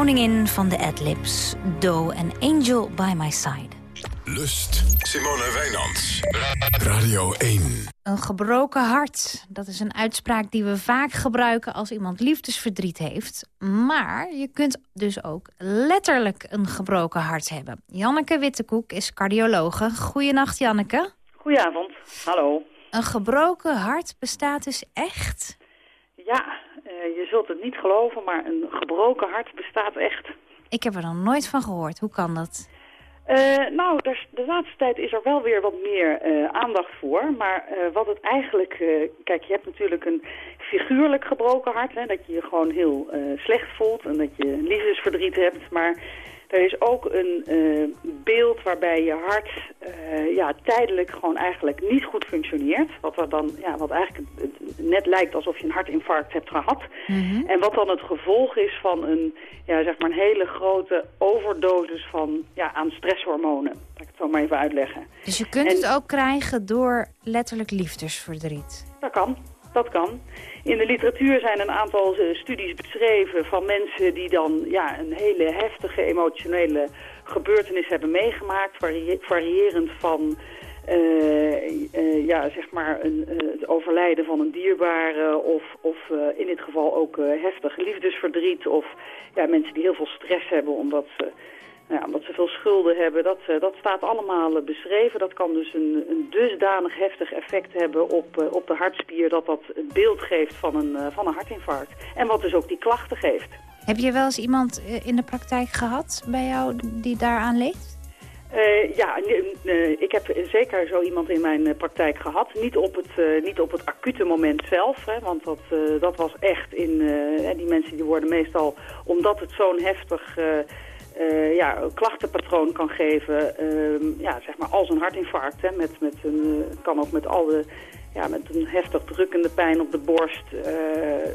koningin van de adlibs. Doe en Angel by my side. Lust. Simone Wijnands. Radio 1. Een gebroken hart. Dat is een uitspraak die we vaak gebruiken als iemand liefdesverdriet heeft. Maar je kunt dus ook letterlijk een gebroken hart hebben. Janneke Wittekoek is cardiologe. Goedenacht, Janneke. Goedenavond, hallo. Een gebroken hart bestaat dus echt? Ja, je zult het niet geloven, maar een gebroken hart bestaat echt. Ik heb er nog nooit van gehoord. Hoe kan dat? Eh, nou, de laatste tijd is er wel weer wat meer eh, aandacht voor. Maar eh, wat het eigenlijk... eh, kijk, je hebt natuurlijk een figuurlijk gebroken hart. Hè, dat je je gewoon heel eh, slecht voelt en dat je liefdesverdriet hebt. Maar er is ook een eh, beeld waarbij je hart eh, ja, tijdelijk gewoon eigenlijk niet goed functioneert. Wat, er dan, ja, wat eigenlijk net lijkt alsof je een hartinfarct hebt gehad. En wat dan het gevolg is van een, ja, zeg maar een hele grote overdosis van, ja, aan stresshormonen. Laat ik het zo maar even uitleggen. Dus je kunt En- het ook krijgen door letterlijk liefdesverdriet. Dat kan, dat kan. In de literatuur zijn een aantal eh, studies beschreven van mensen die dan ja, een hele heftige emotionele gebeurtenis hebben meegemaakt. Variërend van eh, eh, ja, zeg maar een, het overlijden van een dierbare of, of in dit geval ook heftig liefdesverdriet. Of ja, mensen die heel veel stress hebben omdat ze ja, omdat ze veel schulden hebben, dat, eh, dat staat allemaal eh, beschreven. Dat kan dus een, een dusdanig heftig effect hebben op, eh, op de hartspier... dat dat het beeld geeft van een, van een hartinfarct. En wat dus ook die klachten geeft. Heb je wel eens iemand in de praktijk gehad bij jou die daaraan leeft? Eh, ja, ik heb zeker zo iemand in mijn praktijk gehad. Niet op het, niet op het acute moment zelf, hè, want dat, dat was echt in... die mensen die worden meestal, omdat het zo'n heftig... eh, ja, klachtenpatroon kan geven, ehm, ja, zeg maar als een hartinfarct. Hè, met, met een, kan ook met al de, ja, met een heftig drukkende pijn op de borst, eh,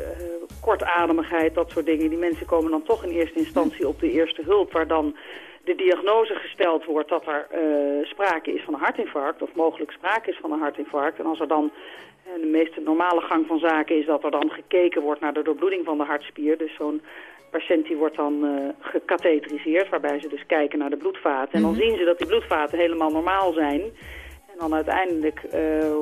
kortademigheid, dat soort dingen. Die mensen komen dan toch in eerste instantie op de eerste hulp, waar dan de diagnose gesteld wordt dat er eh, sprake is van een hartinfarct, of mogelijk sprake is van een hartinfarct. En als er dan de meest normale gang van zaken is dat er dan gekeken wordt naar de doorbloeding van de hartspier. Dus zo'n patiënt die wordt dan eh gecatheteriseerd, waarbij ze dus kijken naar de bloedvaten. En dan Mhm. zien ze dat die bloedvaten helemaal normaal zijn. En dan uiteindelijk eh, eh,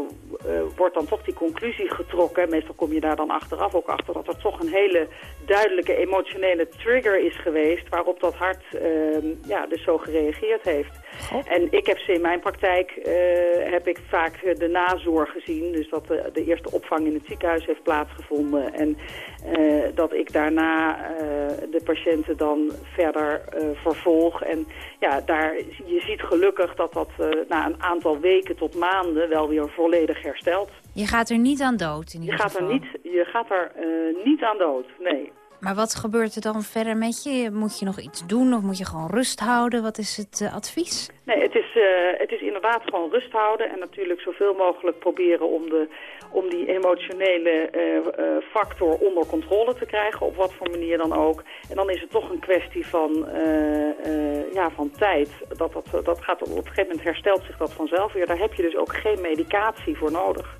wordt dan toch die conclusie getrokken. Meestal kom je daar dan achteraf ook achter dat er toch een hele duidelijke emotionele trigger is geweest... waarop dat hart eh, ja, dus zo gereageerd heeft. En ik heb ze in mijn praktijk eh, heb ik vaak eh, de nazorg gezien. Dus dat de, de eerste opvang in het ziekenhuis heeft plaatsgevonden. En eh, dat ik daarna eh, de patiënten dan verder eh, vervolg. En ja, daar, je ziet gelukkig dat dat eh, na een aantal weken tot maanden wel weer volledig herstelt. Je gaat er niet aan dood in Je ieder gaat er geval. niet, je gaat er eh, niet aan dood, nee. Maar wat gebeurt er dan verder met je? Moet je nog iets doen of moet je gewoon rust houden? Wat is het eh, advies? Nee, het is, eh, het is inderdaad gewoon rust houden en natuurlijk zoveel mogelijk proberen om, de, om die emotionele eh, factor onder controle te krijgen, op wat voor manier dan ook. En dan is het toch een kwestie van, ja, van tijd. Dat, dat, dat gaat, op een gegeven moment herstelt zich dat vanzelf weer. Daar heb je dus ook geen medicatie voor nodig.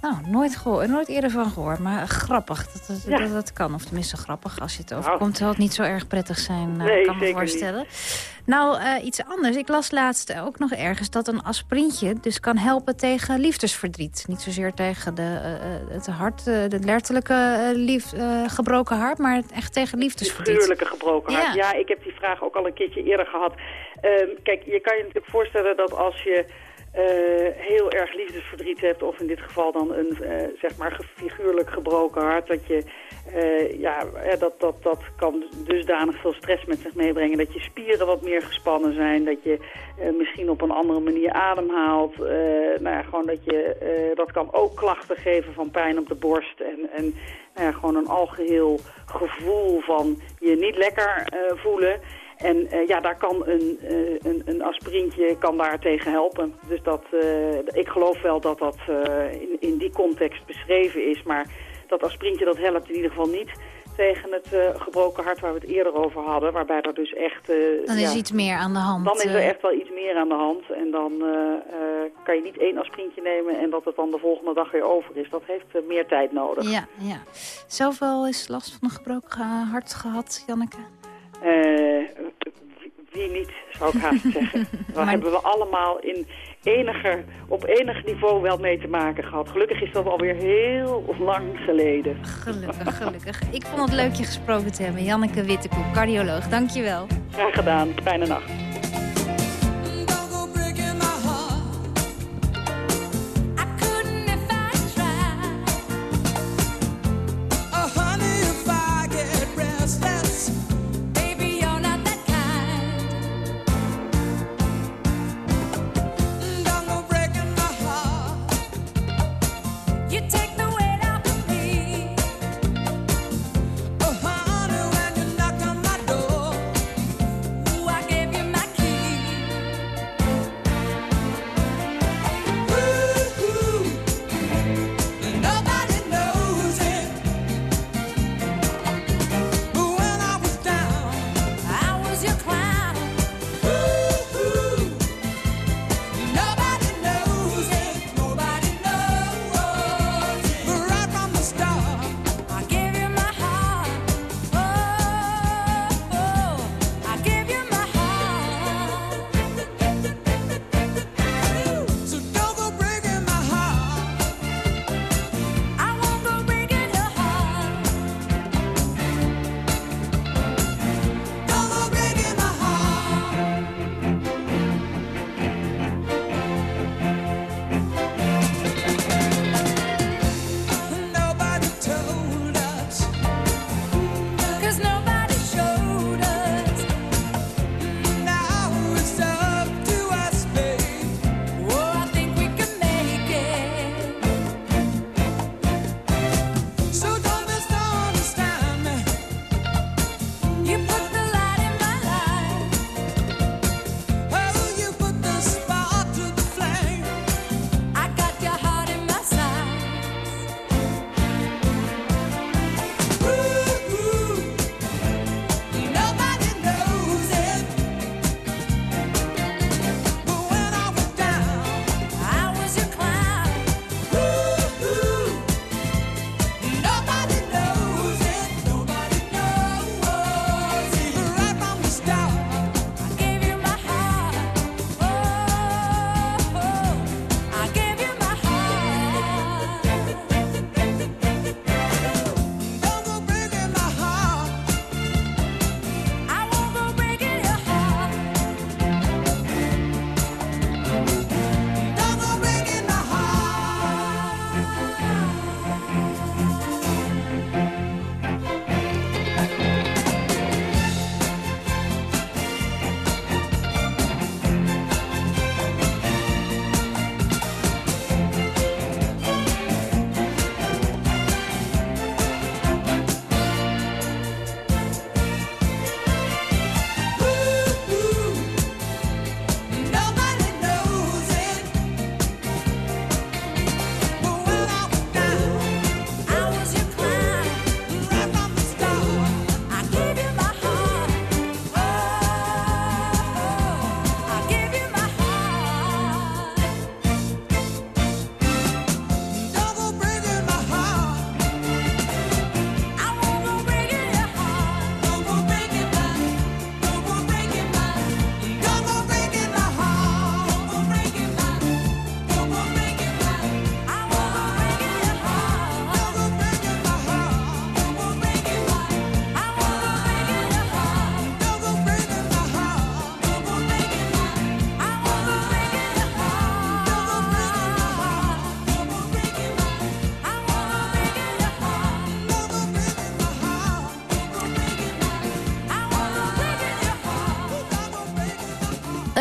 Nou, nooit, gehoor, nooit eerder van gehoord, maar grappig dat het, Ja. dat het kan. Of tenminste grappig, als je het overkomt, zal het niet zo erg prettig zijn, eh, Nee, kan me voorstellen. Nou, eh, iets anders. Ik las laatst ook nog ergens dat een aspirintje dus kan helpen tegen liefdesverdriet. Niet zozeer tegen de, eh, het hart, de letterlijke lief, gebroken hart, maar echt tegen liefdesverdriet. Figuurlijke gebroken hart. Ja. Ja. ik heb die vraag ook al een keertje eerder gehad. Ehm, kijk, je kan je natuurlijk voorstellen dat als je eh, heel erg liefdesverdriet hebt... of in dit geval dan een eh, zeg maar figuurlijk gebroken hart... dat je eh, ja, dat, dat, dat kan dusdanig veel stress met zich meebrengen... dat je spieren wat meer gespannen zijn... dat je misschien op een andere manier ademhaalt. nou ja, gewoon dat, je, dat kan ook klachten geven van pijn op de borst... en, en nou ja, gewoon een algeheel gevoel van je niet lekker voelen... En eh, ja, daar kan een, eh, een, een aspirintje kan daar tegen helpen. Dus dat, eh, ik geloof wel dat dat in, in die context beschreven is. Maar dat aspirintje dat helpt in ieder geval niet tegen het gebroken hart waar we het eerder over hadden. Waarbij er dus echt... eh, Dan is ja, iets meer aan de hand. Dan is er echt wel iets meer aan de hand. En dan kan je niet één aspirintje nemen en dat het dan de volgende dag weer over is. Dat heeft meer tijd nodig. Ja, ja. Zelf wel eens last van een gebroken hart gehad, Janneke? Eh, wie- wie niet, zou ik haast zeggen. Daar hebben we allemaal in eniger, op enig niveau wel mee te maken gehad. Gelukkig is dat alweer heel lang geleden. Gelukkig, gelukkig. Ik vond het leuk je gesproken te hebben. Janneke Wittekoek, cardioloog. Dankjewel. Graag gedaan. Fijne nacht.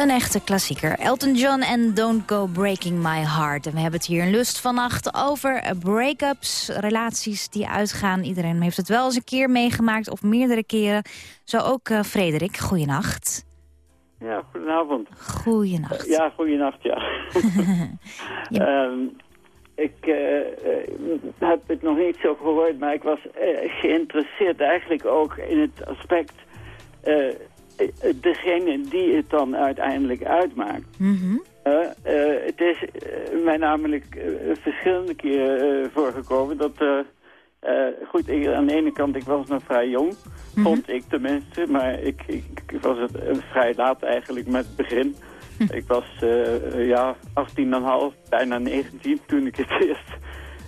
Een echte klassieker. Elton John en Don't Go Breaking My Heart. En we hebben het hier in Lust vannacht over break-ups, relaties die uitgaan. Iedereen heeft het wel eens een keer meegemaakt of meerdere keren. Zo ook eh, Frederik. Goeienacht. Ja, goedenavond. Goeienacht. Ja, goedenacht, ja. Ehm, ik eh, eh, heb het nog niet zo gehoord, maar ik was geïnteresseerd eigenlijk ook in het aspect... degene die het dan uiteindelijk uitmaakt. Mhm. Eh, eh, het is eh, mij namelijk eh, verschillende keren eh, voorgekomen dat... eh, eh, goed, ik, aan de ene kant, ik was nog vrij jong, vond ik tenminste. Maar ik, ik, ik was het eh, vrij laat eigenlijk met het begin. Ik was eh, ja, 18,5, bijna 19 toen ik het eerst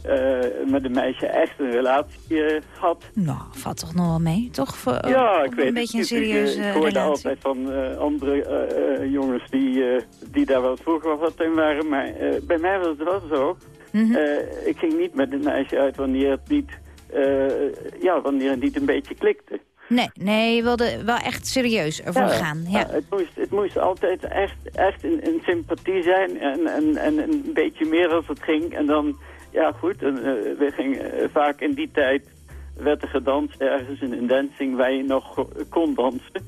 eh, met een meisje echt een relatie eh, had. Nou, valt toch nog wel mee, toch? Voor, Ja, ik weet een beetje een niet. Ik, eh, serieuze Ik hoorde relatie. altijd van eh, andere eh, eh, jongens die, eh, die daar wel vroeger wat in waren. Maar eh, bij mij was het wel zo. Mhm. Eh, ik ging niet met een meisje uit wanneer het niet, eh, ja, wanneer het niet een beetje klikte. Nee, nee, je wilde wel echt serieus ervoor gaan. Ja. het, moest, het moest altijd echt, echt een, een sympathie zijn en, en, en een beetje meer als het ging. En dan, ja goed, en, eh, we gingen eh, vaak in die tijd werd er gedanst ergens in een dancing waar je nog kon dansen.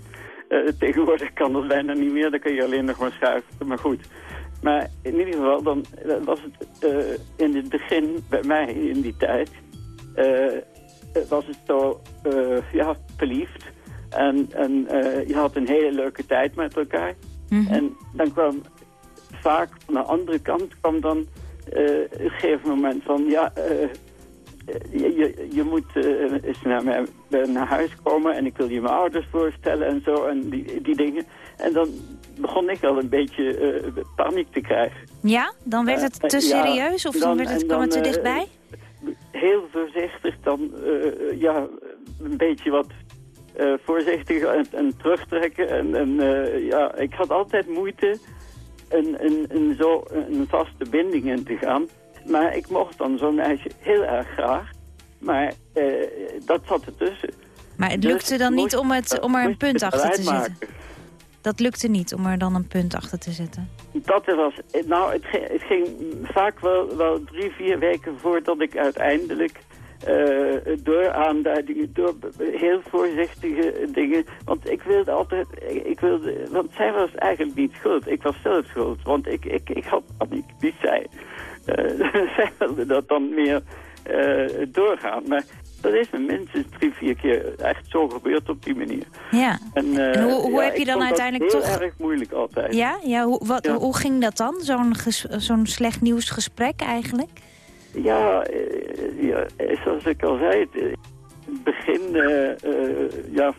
Eh, tegenwoordig kan dat bijna niet meer, dan kun je alleen nog maar schuiven, maar goed. Maar in ieder geval, dan was het in het begin bij mij in die tijd, was het zo, ja, verliefd. En, en je had een hele leuke tijd met elkaar. En dan kwam vaak van de andere kant kwam dan een gegeven moment van, ja, eh, je, je, je moet eh, eens naar, mij, naar huis komen en ik wil je mijn ouders voorstellen en zo en die, die dingen. En dan begon ik al een beetje eh, paniek te krijgen. Ja? Dan werd het Eh, te serieus of dan, dan- werd het, kwam het te eh, dichtbij? Heel voorzichtig dan, eh, ja, een beetje wat eh, voorzichtig en, en terugtrekken. En, en eh, ja, ik had altijd moeite een, een, een, zo, een vaste binding in te gaan. Maar ik mocht dan zo'n meisje heel erg graag. Maar eh, dat zat ertussen. Maar het Dus lukte dan niet om, het, om er een punt achter te zetten? Dat lukte niet om er dan een punt achter te zetten. Dat was, nou, het ging, het ging vaak wel, wel drie, vier weken voordat ik uiteindelijk eh, door aanduidingen, door heel voorzichtige dingen. Want ik wilde altijd, ik wilde, want zij was eigenlijk niet schuld. Ik was zelf schuld, want ik, ik, ik had paniek, niet zij. Eh, zij wilde dat dan meer eh, doorgaan. Maar dat is me minstens drie, vier keer echt zo gebeurd op die manier. Ja. En, En hoe- hoe ja, heb je dan uiteindelijk heel toch- erg moeilijk altijd. Ja? ja hoe, wat, Ja. hoe ging dat dan? Zo'n zo'n slecht nieuwsgesprek eigenlijk? Ja, eh, ja, eh, zoals ik al zei, het, eh, in het begin ja,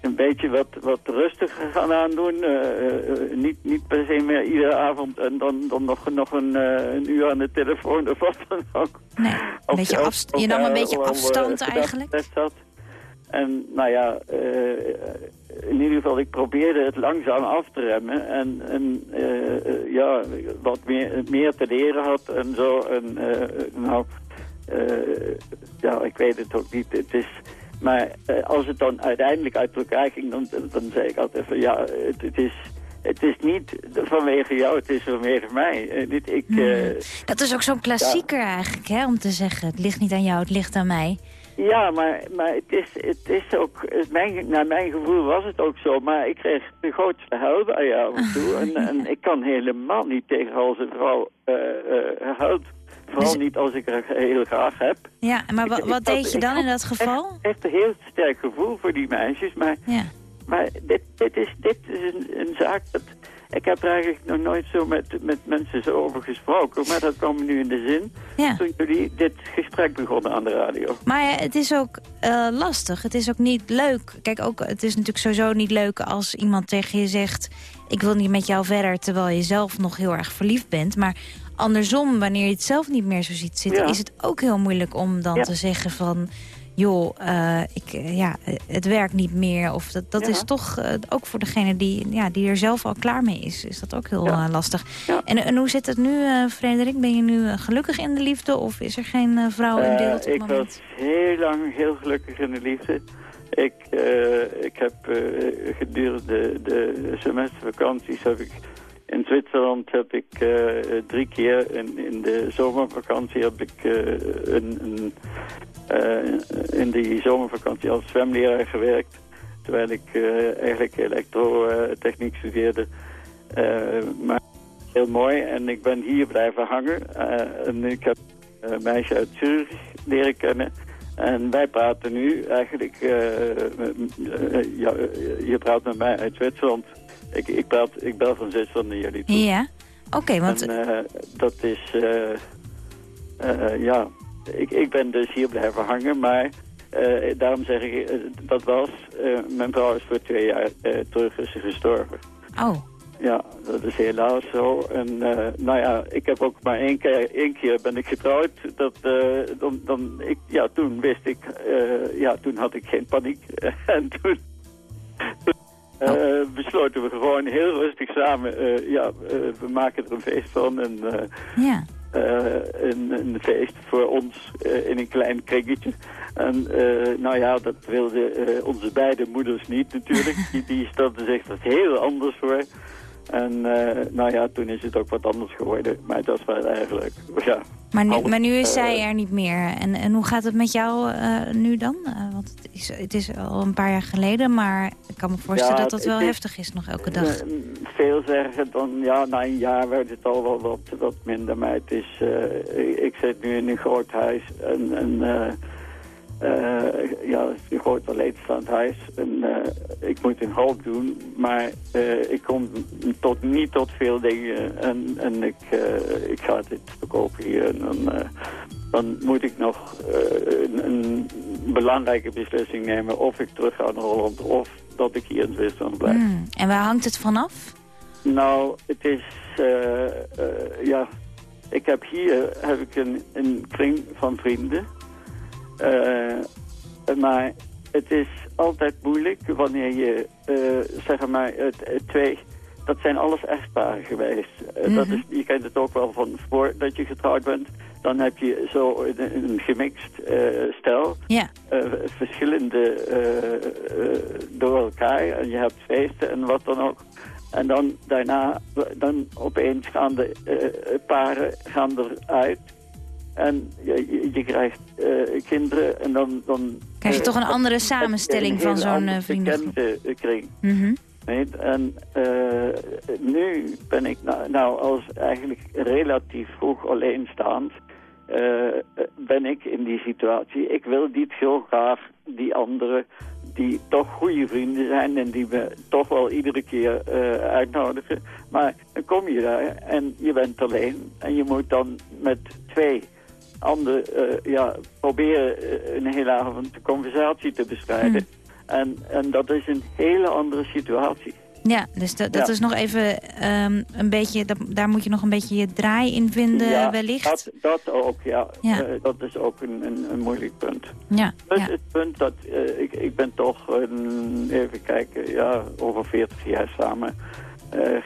een beetje wat, wat rustiger gaan aandoen. eh, niet, niet per se meer iedere avond en dan, dan nog, nog een, eh, een uur aan de telefoon of wat dan ook. Nee, een beetje Of- je nam een beetje afstand eigenlijk? En nou ja, eh, in ieder geval, ik probeerde het langzaam af te remmen. En, en eh, ja, wat meer, meer te leren had en zo. En eh, nou, ja, ik weet het ook niet. Het is, maar als het dan uiteindelijk uit elkaar ging, dan, dan zei ik altijd van ja, het, het is... Het is niet vanwege jou, het is vanwege mij. Niet ik, eh, Dat is ook zo'n klassieker eigenlijk, hè, om te zeggen. Het ligt niet aan jou, het ligt aan mij. Ja, maar, maar het, is, het is ook, mijn, naar mijn gevoel was het ook zo, maar ik kreeg de grootste huil bij jou af en toe. En, en ik kan helemaal niet tegen als een vrouw huilt. Vooral niet als ik er heel graag heb. Ja, maar wat had- deed je dan in dat geval? Echt, echt een heel sterk gevoel voor die meisjes, maar, Ja. maar dit, dit is, dit is een, een zaak dat... Ik heb er eigenlijk nog nooit zo met, met mensen zo over gesproken, maar dat kwam nu in de zin Ja. toen jullie dit gesprek begonnen aan de radio. Maar het is ook eh, lastig. Het is ook niet leuk. Kijk, ook, het is natuurlijk sowieso niet leuk als iemand tegen je zegt... ik wil niet met jou verder, terwijl je zelf nog heel erg verliefd bent. Maar andersom, wanneer je het zelf niet meer zo ziet zitten... Ja. is het ook heel moeilijk om dan Ja. te zeggen van... joh, eh, ik, eh, ja, het werkt niet meer. Of dat, dat Ja. is toch eh, ook voor degene die, ja, die er zelf al klaar mee is... is dat ook heel lastig. En, en hoe zit het nu, Frederik? Ben je nu gelukkig in de liefde? Of is er geen vrouw in beeld op het ik moment? was heel lang heel gelukkig in de liefde. Ik, ik heb gedurende de semestervakanties heb ik in Zwitserland heb ik drie keer in, in de zomervakantie heb ik een, een, in die zomervakantie als zwemleraar gewerkt. Terwijl ik eh, eigenlijk elektrotechniek studeerde. Eh, maar heel mooi. En ik ben hier blijven hangen. Eh, en ik heb een meisje uit Zurich leren kennen. En wij praten nu eigenlijk... eh, eh, ja, eh, je praat met mij uit Zwitserland. Ik, ik, praat, ik bel van Zwitserland naar jullie toe. Ja, oké, want... En eh, dat is... eh, eh, ja, ik, ik ben dus hier blijven hangen, maar... eh, daarom zeg ik, eh, dat was... eh, mijn vrouw is voor twee jaar terug is gestorven. Oh, Ja, dat is helaas zo. En nou ja, ik heb ook maar één keer, één keer ben ik getrouwd. Dat, dan, dan, ik, ja, toen wist ik, ja, toen had ik geen paniek. en toen eh, besloten we gewoon heel rustig samen, ja, we maken er een feest van. En, ja. Eh, een, een feest voor ons eh, in een klein kringetje. En eh, nou ja, dat wilden onze beide moeders niet natuurlijk. die, die stelden zich dat heel anders voor. En eh, nou ja, toen is het ook wat anders geworden. Maar het was wel eigenlijk, ja. Maar nu, alles, maar nu is eh, zij er niet meer. En, en hoe gaat het met jou eh, nu dan? Want het is, het is al een paar jaar geleden, maar ik kan me voorstellen Ja, dat dat wel is- heftig is nog elke dag. Eh, veel zeggen dan, ja, na een jaar werd het al wel wat, wat minder. Maar het is, ik, ik zit nu in een groot huis en, en eh, ja, het is een groot alleenstaand huis. En eh, ik moet een hoop doen, maar eh, ik kom tot, niet tot veel dingen. En, en ik, ik ga dit verkopen hier en dan... dan moet ik nog een, een belangrijke beslissing nemen of ik terug ga naar Holland of dat ik hier in Zwitserland blijf. Hmm. En waar hangt het vanaf? Nou, het is, ja, ik heb hier heb ik een, een kring van vrienden. Eh, maar het is altijd moeilijk wanneer je, eh, zeg maar, het, twee, dat zijn alles echtparen geweest. Eh, dat Mhm. is, je kent het ook wel van voordat je getrouwd bent. Dan heb je zo een, een gemixt eh, stel. Ja. Verschillende door elkaar. En je hebt feesten en wat dan ook. En dan daarna, dan opeens gaan de paren gaan eruit. En je, je, krijgt eh, kinderen en dan... dan Krijg je eh, toch een andere samenstelling een van zo'n eh, vriendengroep? Mhm. Weet? En nu ben ik nou, nou als eigenlijk relatief vroeg alleenstaand, ben ik in die situatie. Ik wil niet heel graag die anderen die toch goede vrienden zijn en die me toch wel iedere keer uitnodigen. Maar dan kom je daar en je bent alleen en je moet dan met twee anderen eh, ja, proberen eh, een hele avond de conversatie te bestrijden. En, en dat is een hele andere situatie. Ja, dus dat, dat Ja. is nog even ehm, een beetje, dat, daar moet je nog een beetje je draai in vinden ja, wellicht. Dat, dat ook, ja. Ja. Eh, dat is ook een, een, een moeilijk punt. Ja, Dus het punt dat ik, ik ben toch, een, even kijken, ja, over 40 jaar samen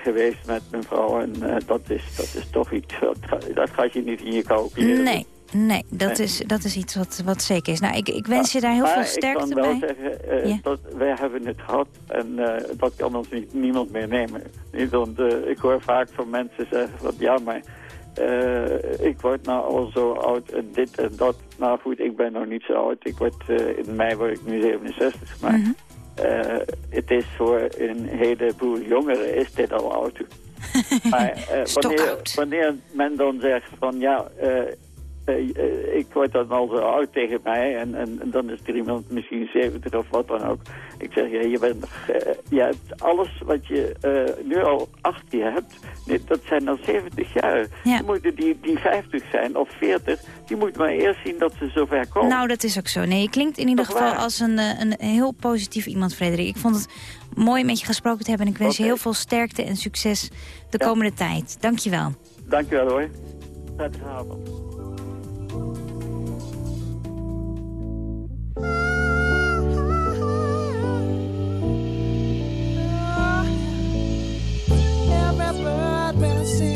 geweest met mijn vrouw. En dat, is, dat is toch iets, dat, ga- dat gaat je niet in je kalkuleren. Nee, nee, dat. Is, dat is iets wat, wat zeker is. Nou, ik, ik wens je daar heel maar veel sterkte ik kan wel bij. zeggen, eh, Ja. dat wij hebben het gehad en eh, dat kan ons niet, niemand meer nemen. Niet, want eh, ik hoor vaak van mensen zeggen van ja, maar ik word nou al zo oud en dit en dat. Nou goed, ik ben nog niet zo oud. Ik word, in mei word ik nu 67, maar Mhm. het is voor een heleboel jongeren is dit al oud. maar wanneer, wanneer men dan zegt van ja, ik word dan al zo oud tegen mij en, en, en dan is er iemand misschien 70 of wat dan ook. Ik zeg, ja, je, bent, eh, je hebt alles wat je eh, nu al achter je hebt, nee, dat zijn al 70 jaar. Die moeten die, die 50 zijn of 40, die moeten maar eerst zien dat ze zover komen. Nou, dat is ook zo. Nee, je klinkt in ieder Toch geval waar? als een, eh, een heel positief iemand, Frederik. Ik vond het mooi met je gesproken te hebben. En ik wens je heel veel sterkte en succes de komende tijd. Dank je wel. Dankjewel hoor. Prettige avond. Every bird been seen.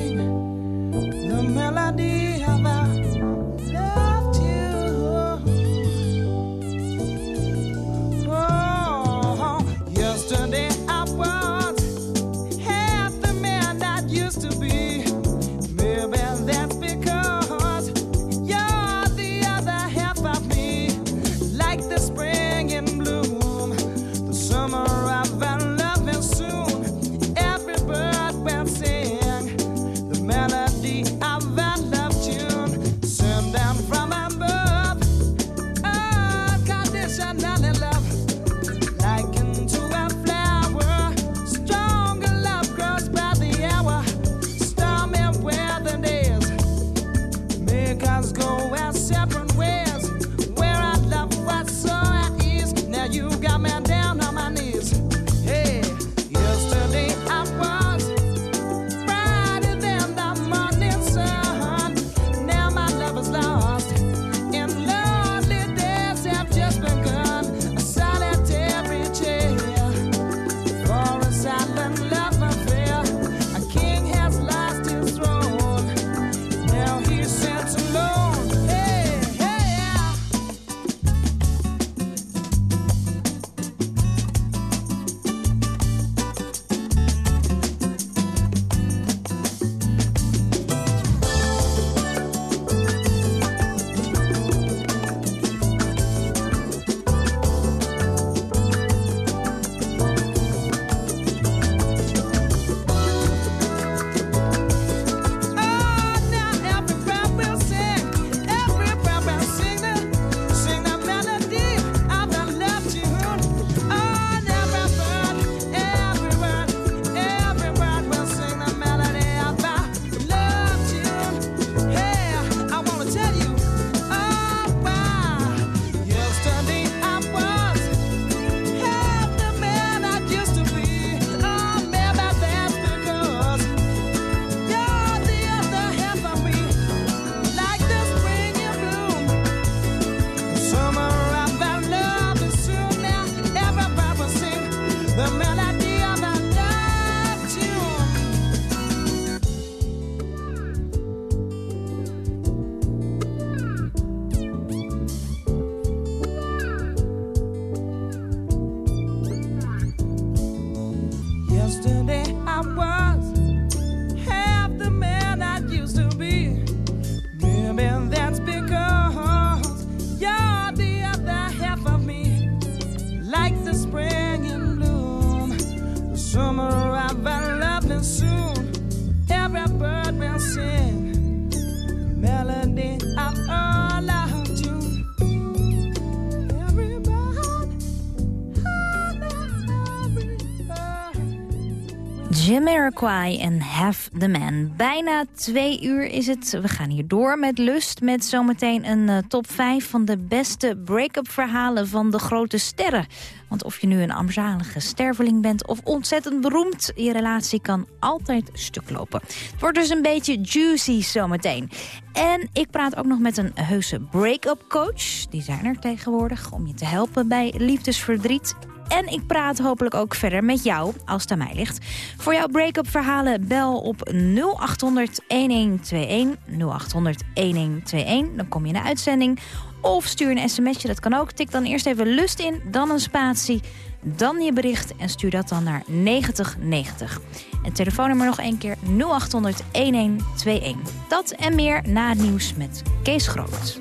Jamiroquai en Have the Man. Bijna twee uur is het. We gaan hier door met lust. Met zometeen een eh, top 5 van de beste break-up verhalen van de grote sterren. Want of je nu een armzalige sterveling bent of ontzettend beroemd... je relatie kan altijd stuk lopen. Het wordt dus een beetje juicy zometeen. En ik praat ook nog met een heuse break-up coach. Die zijn er tegenwoordig om je te helpen bij liefdesverdriet en ik praat hopelijk ook verder met jou, als het aan mij ligt. Voor jouw break-up verhalen bel op 0800 1121. 0800 1121, dan kom je in de uitzending. Of stuur een sms'je, dat kan ook. Tik dan eerst even lust in, dan een spatie, dan je bericht... en stuur dat dan naar 9090. En telefoonnummer nog één keer 0800 1121. Dat en meer na het nieuws met Kees Groot.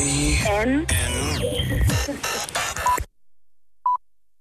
En.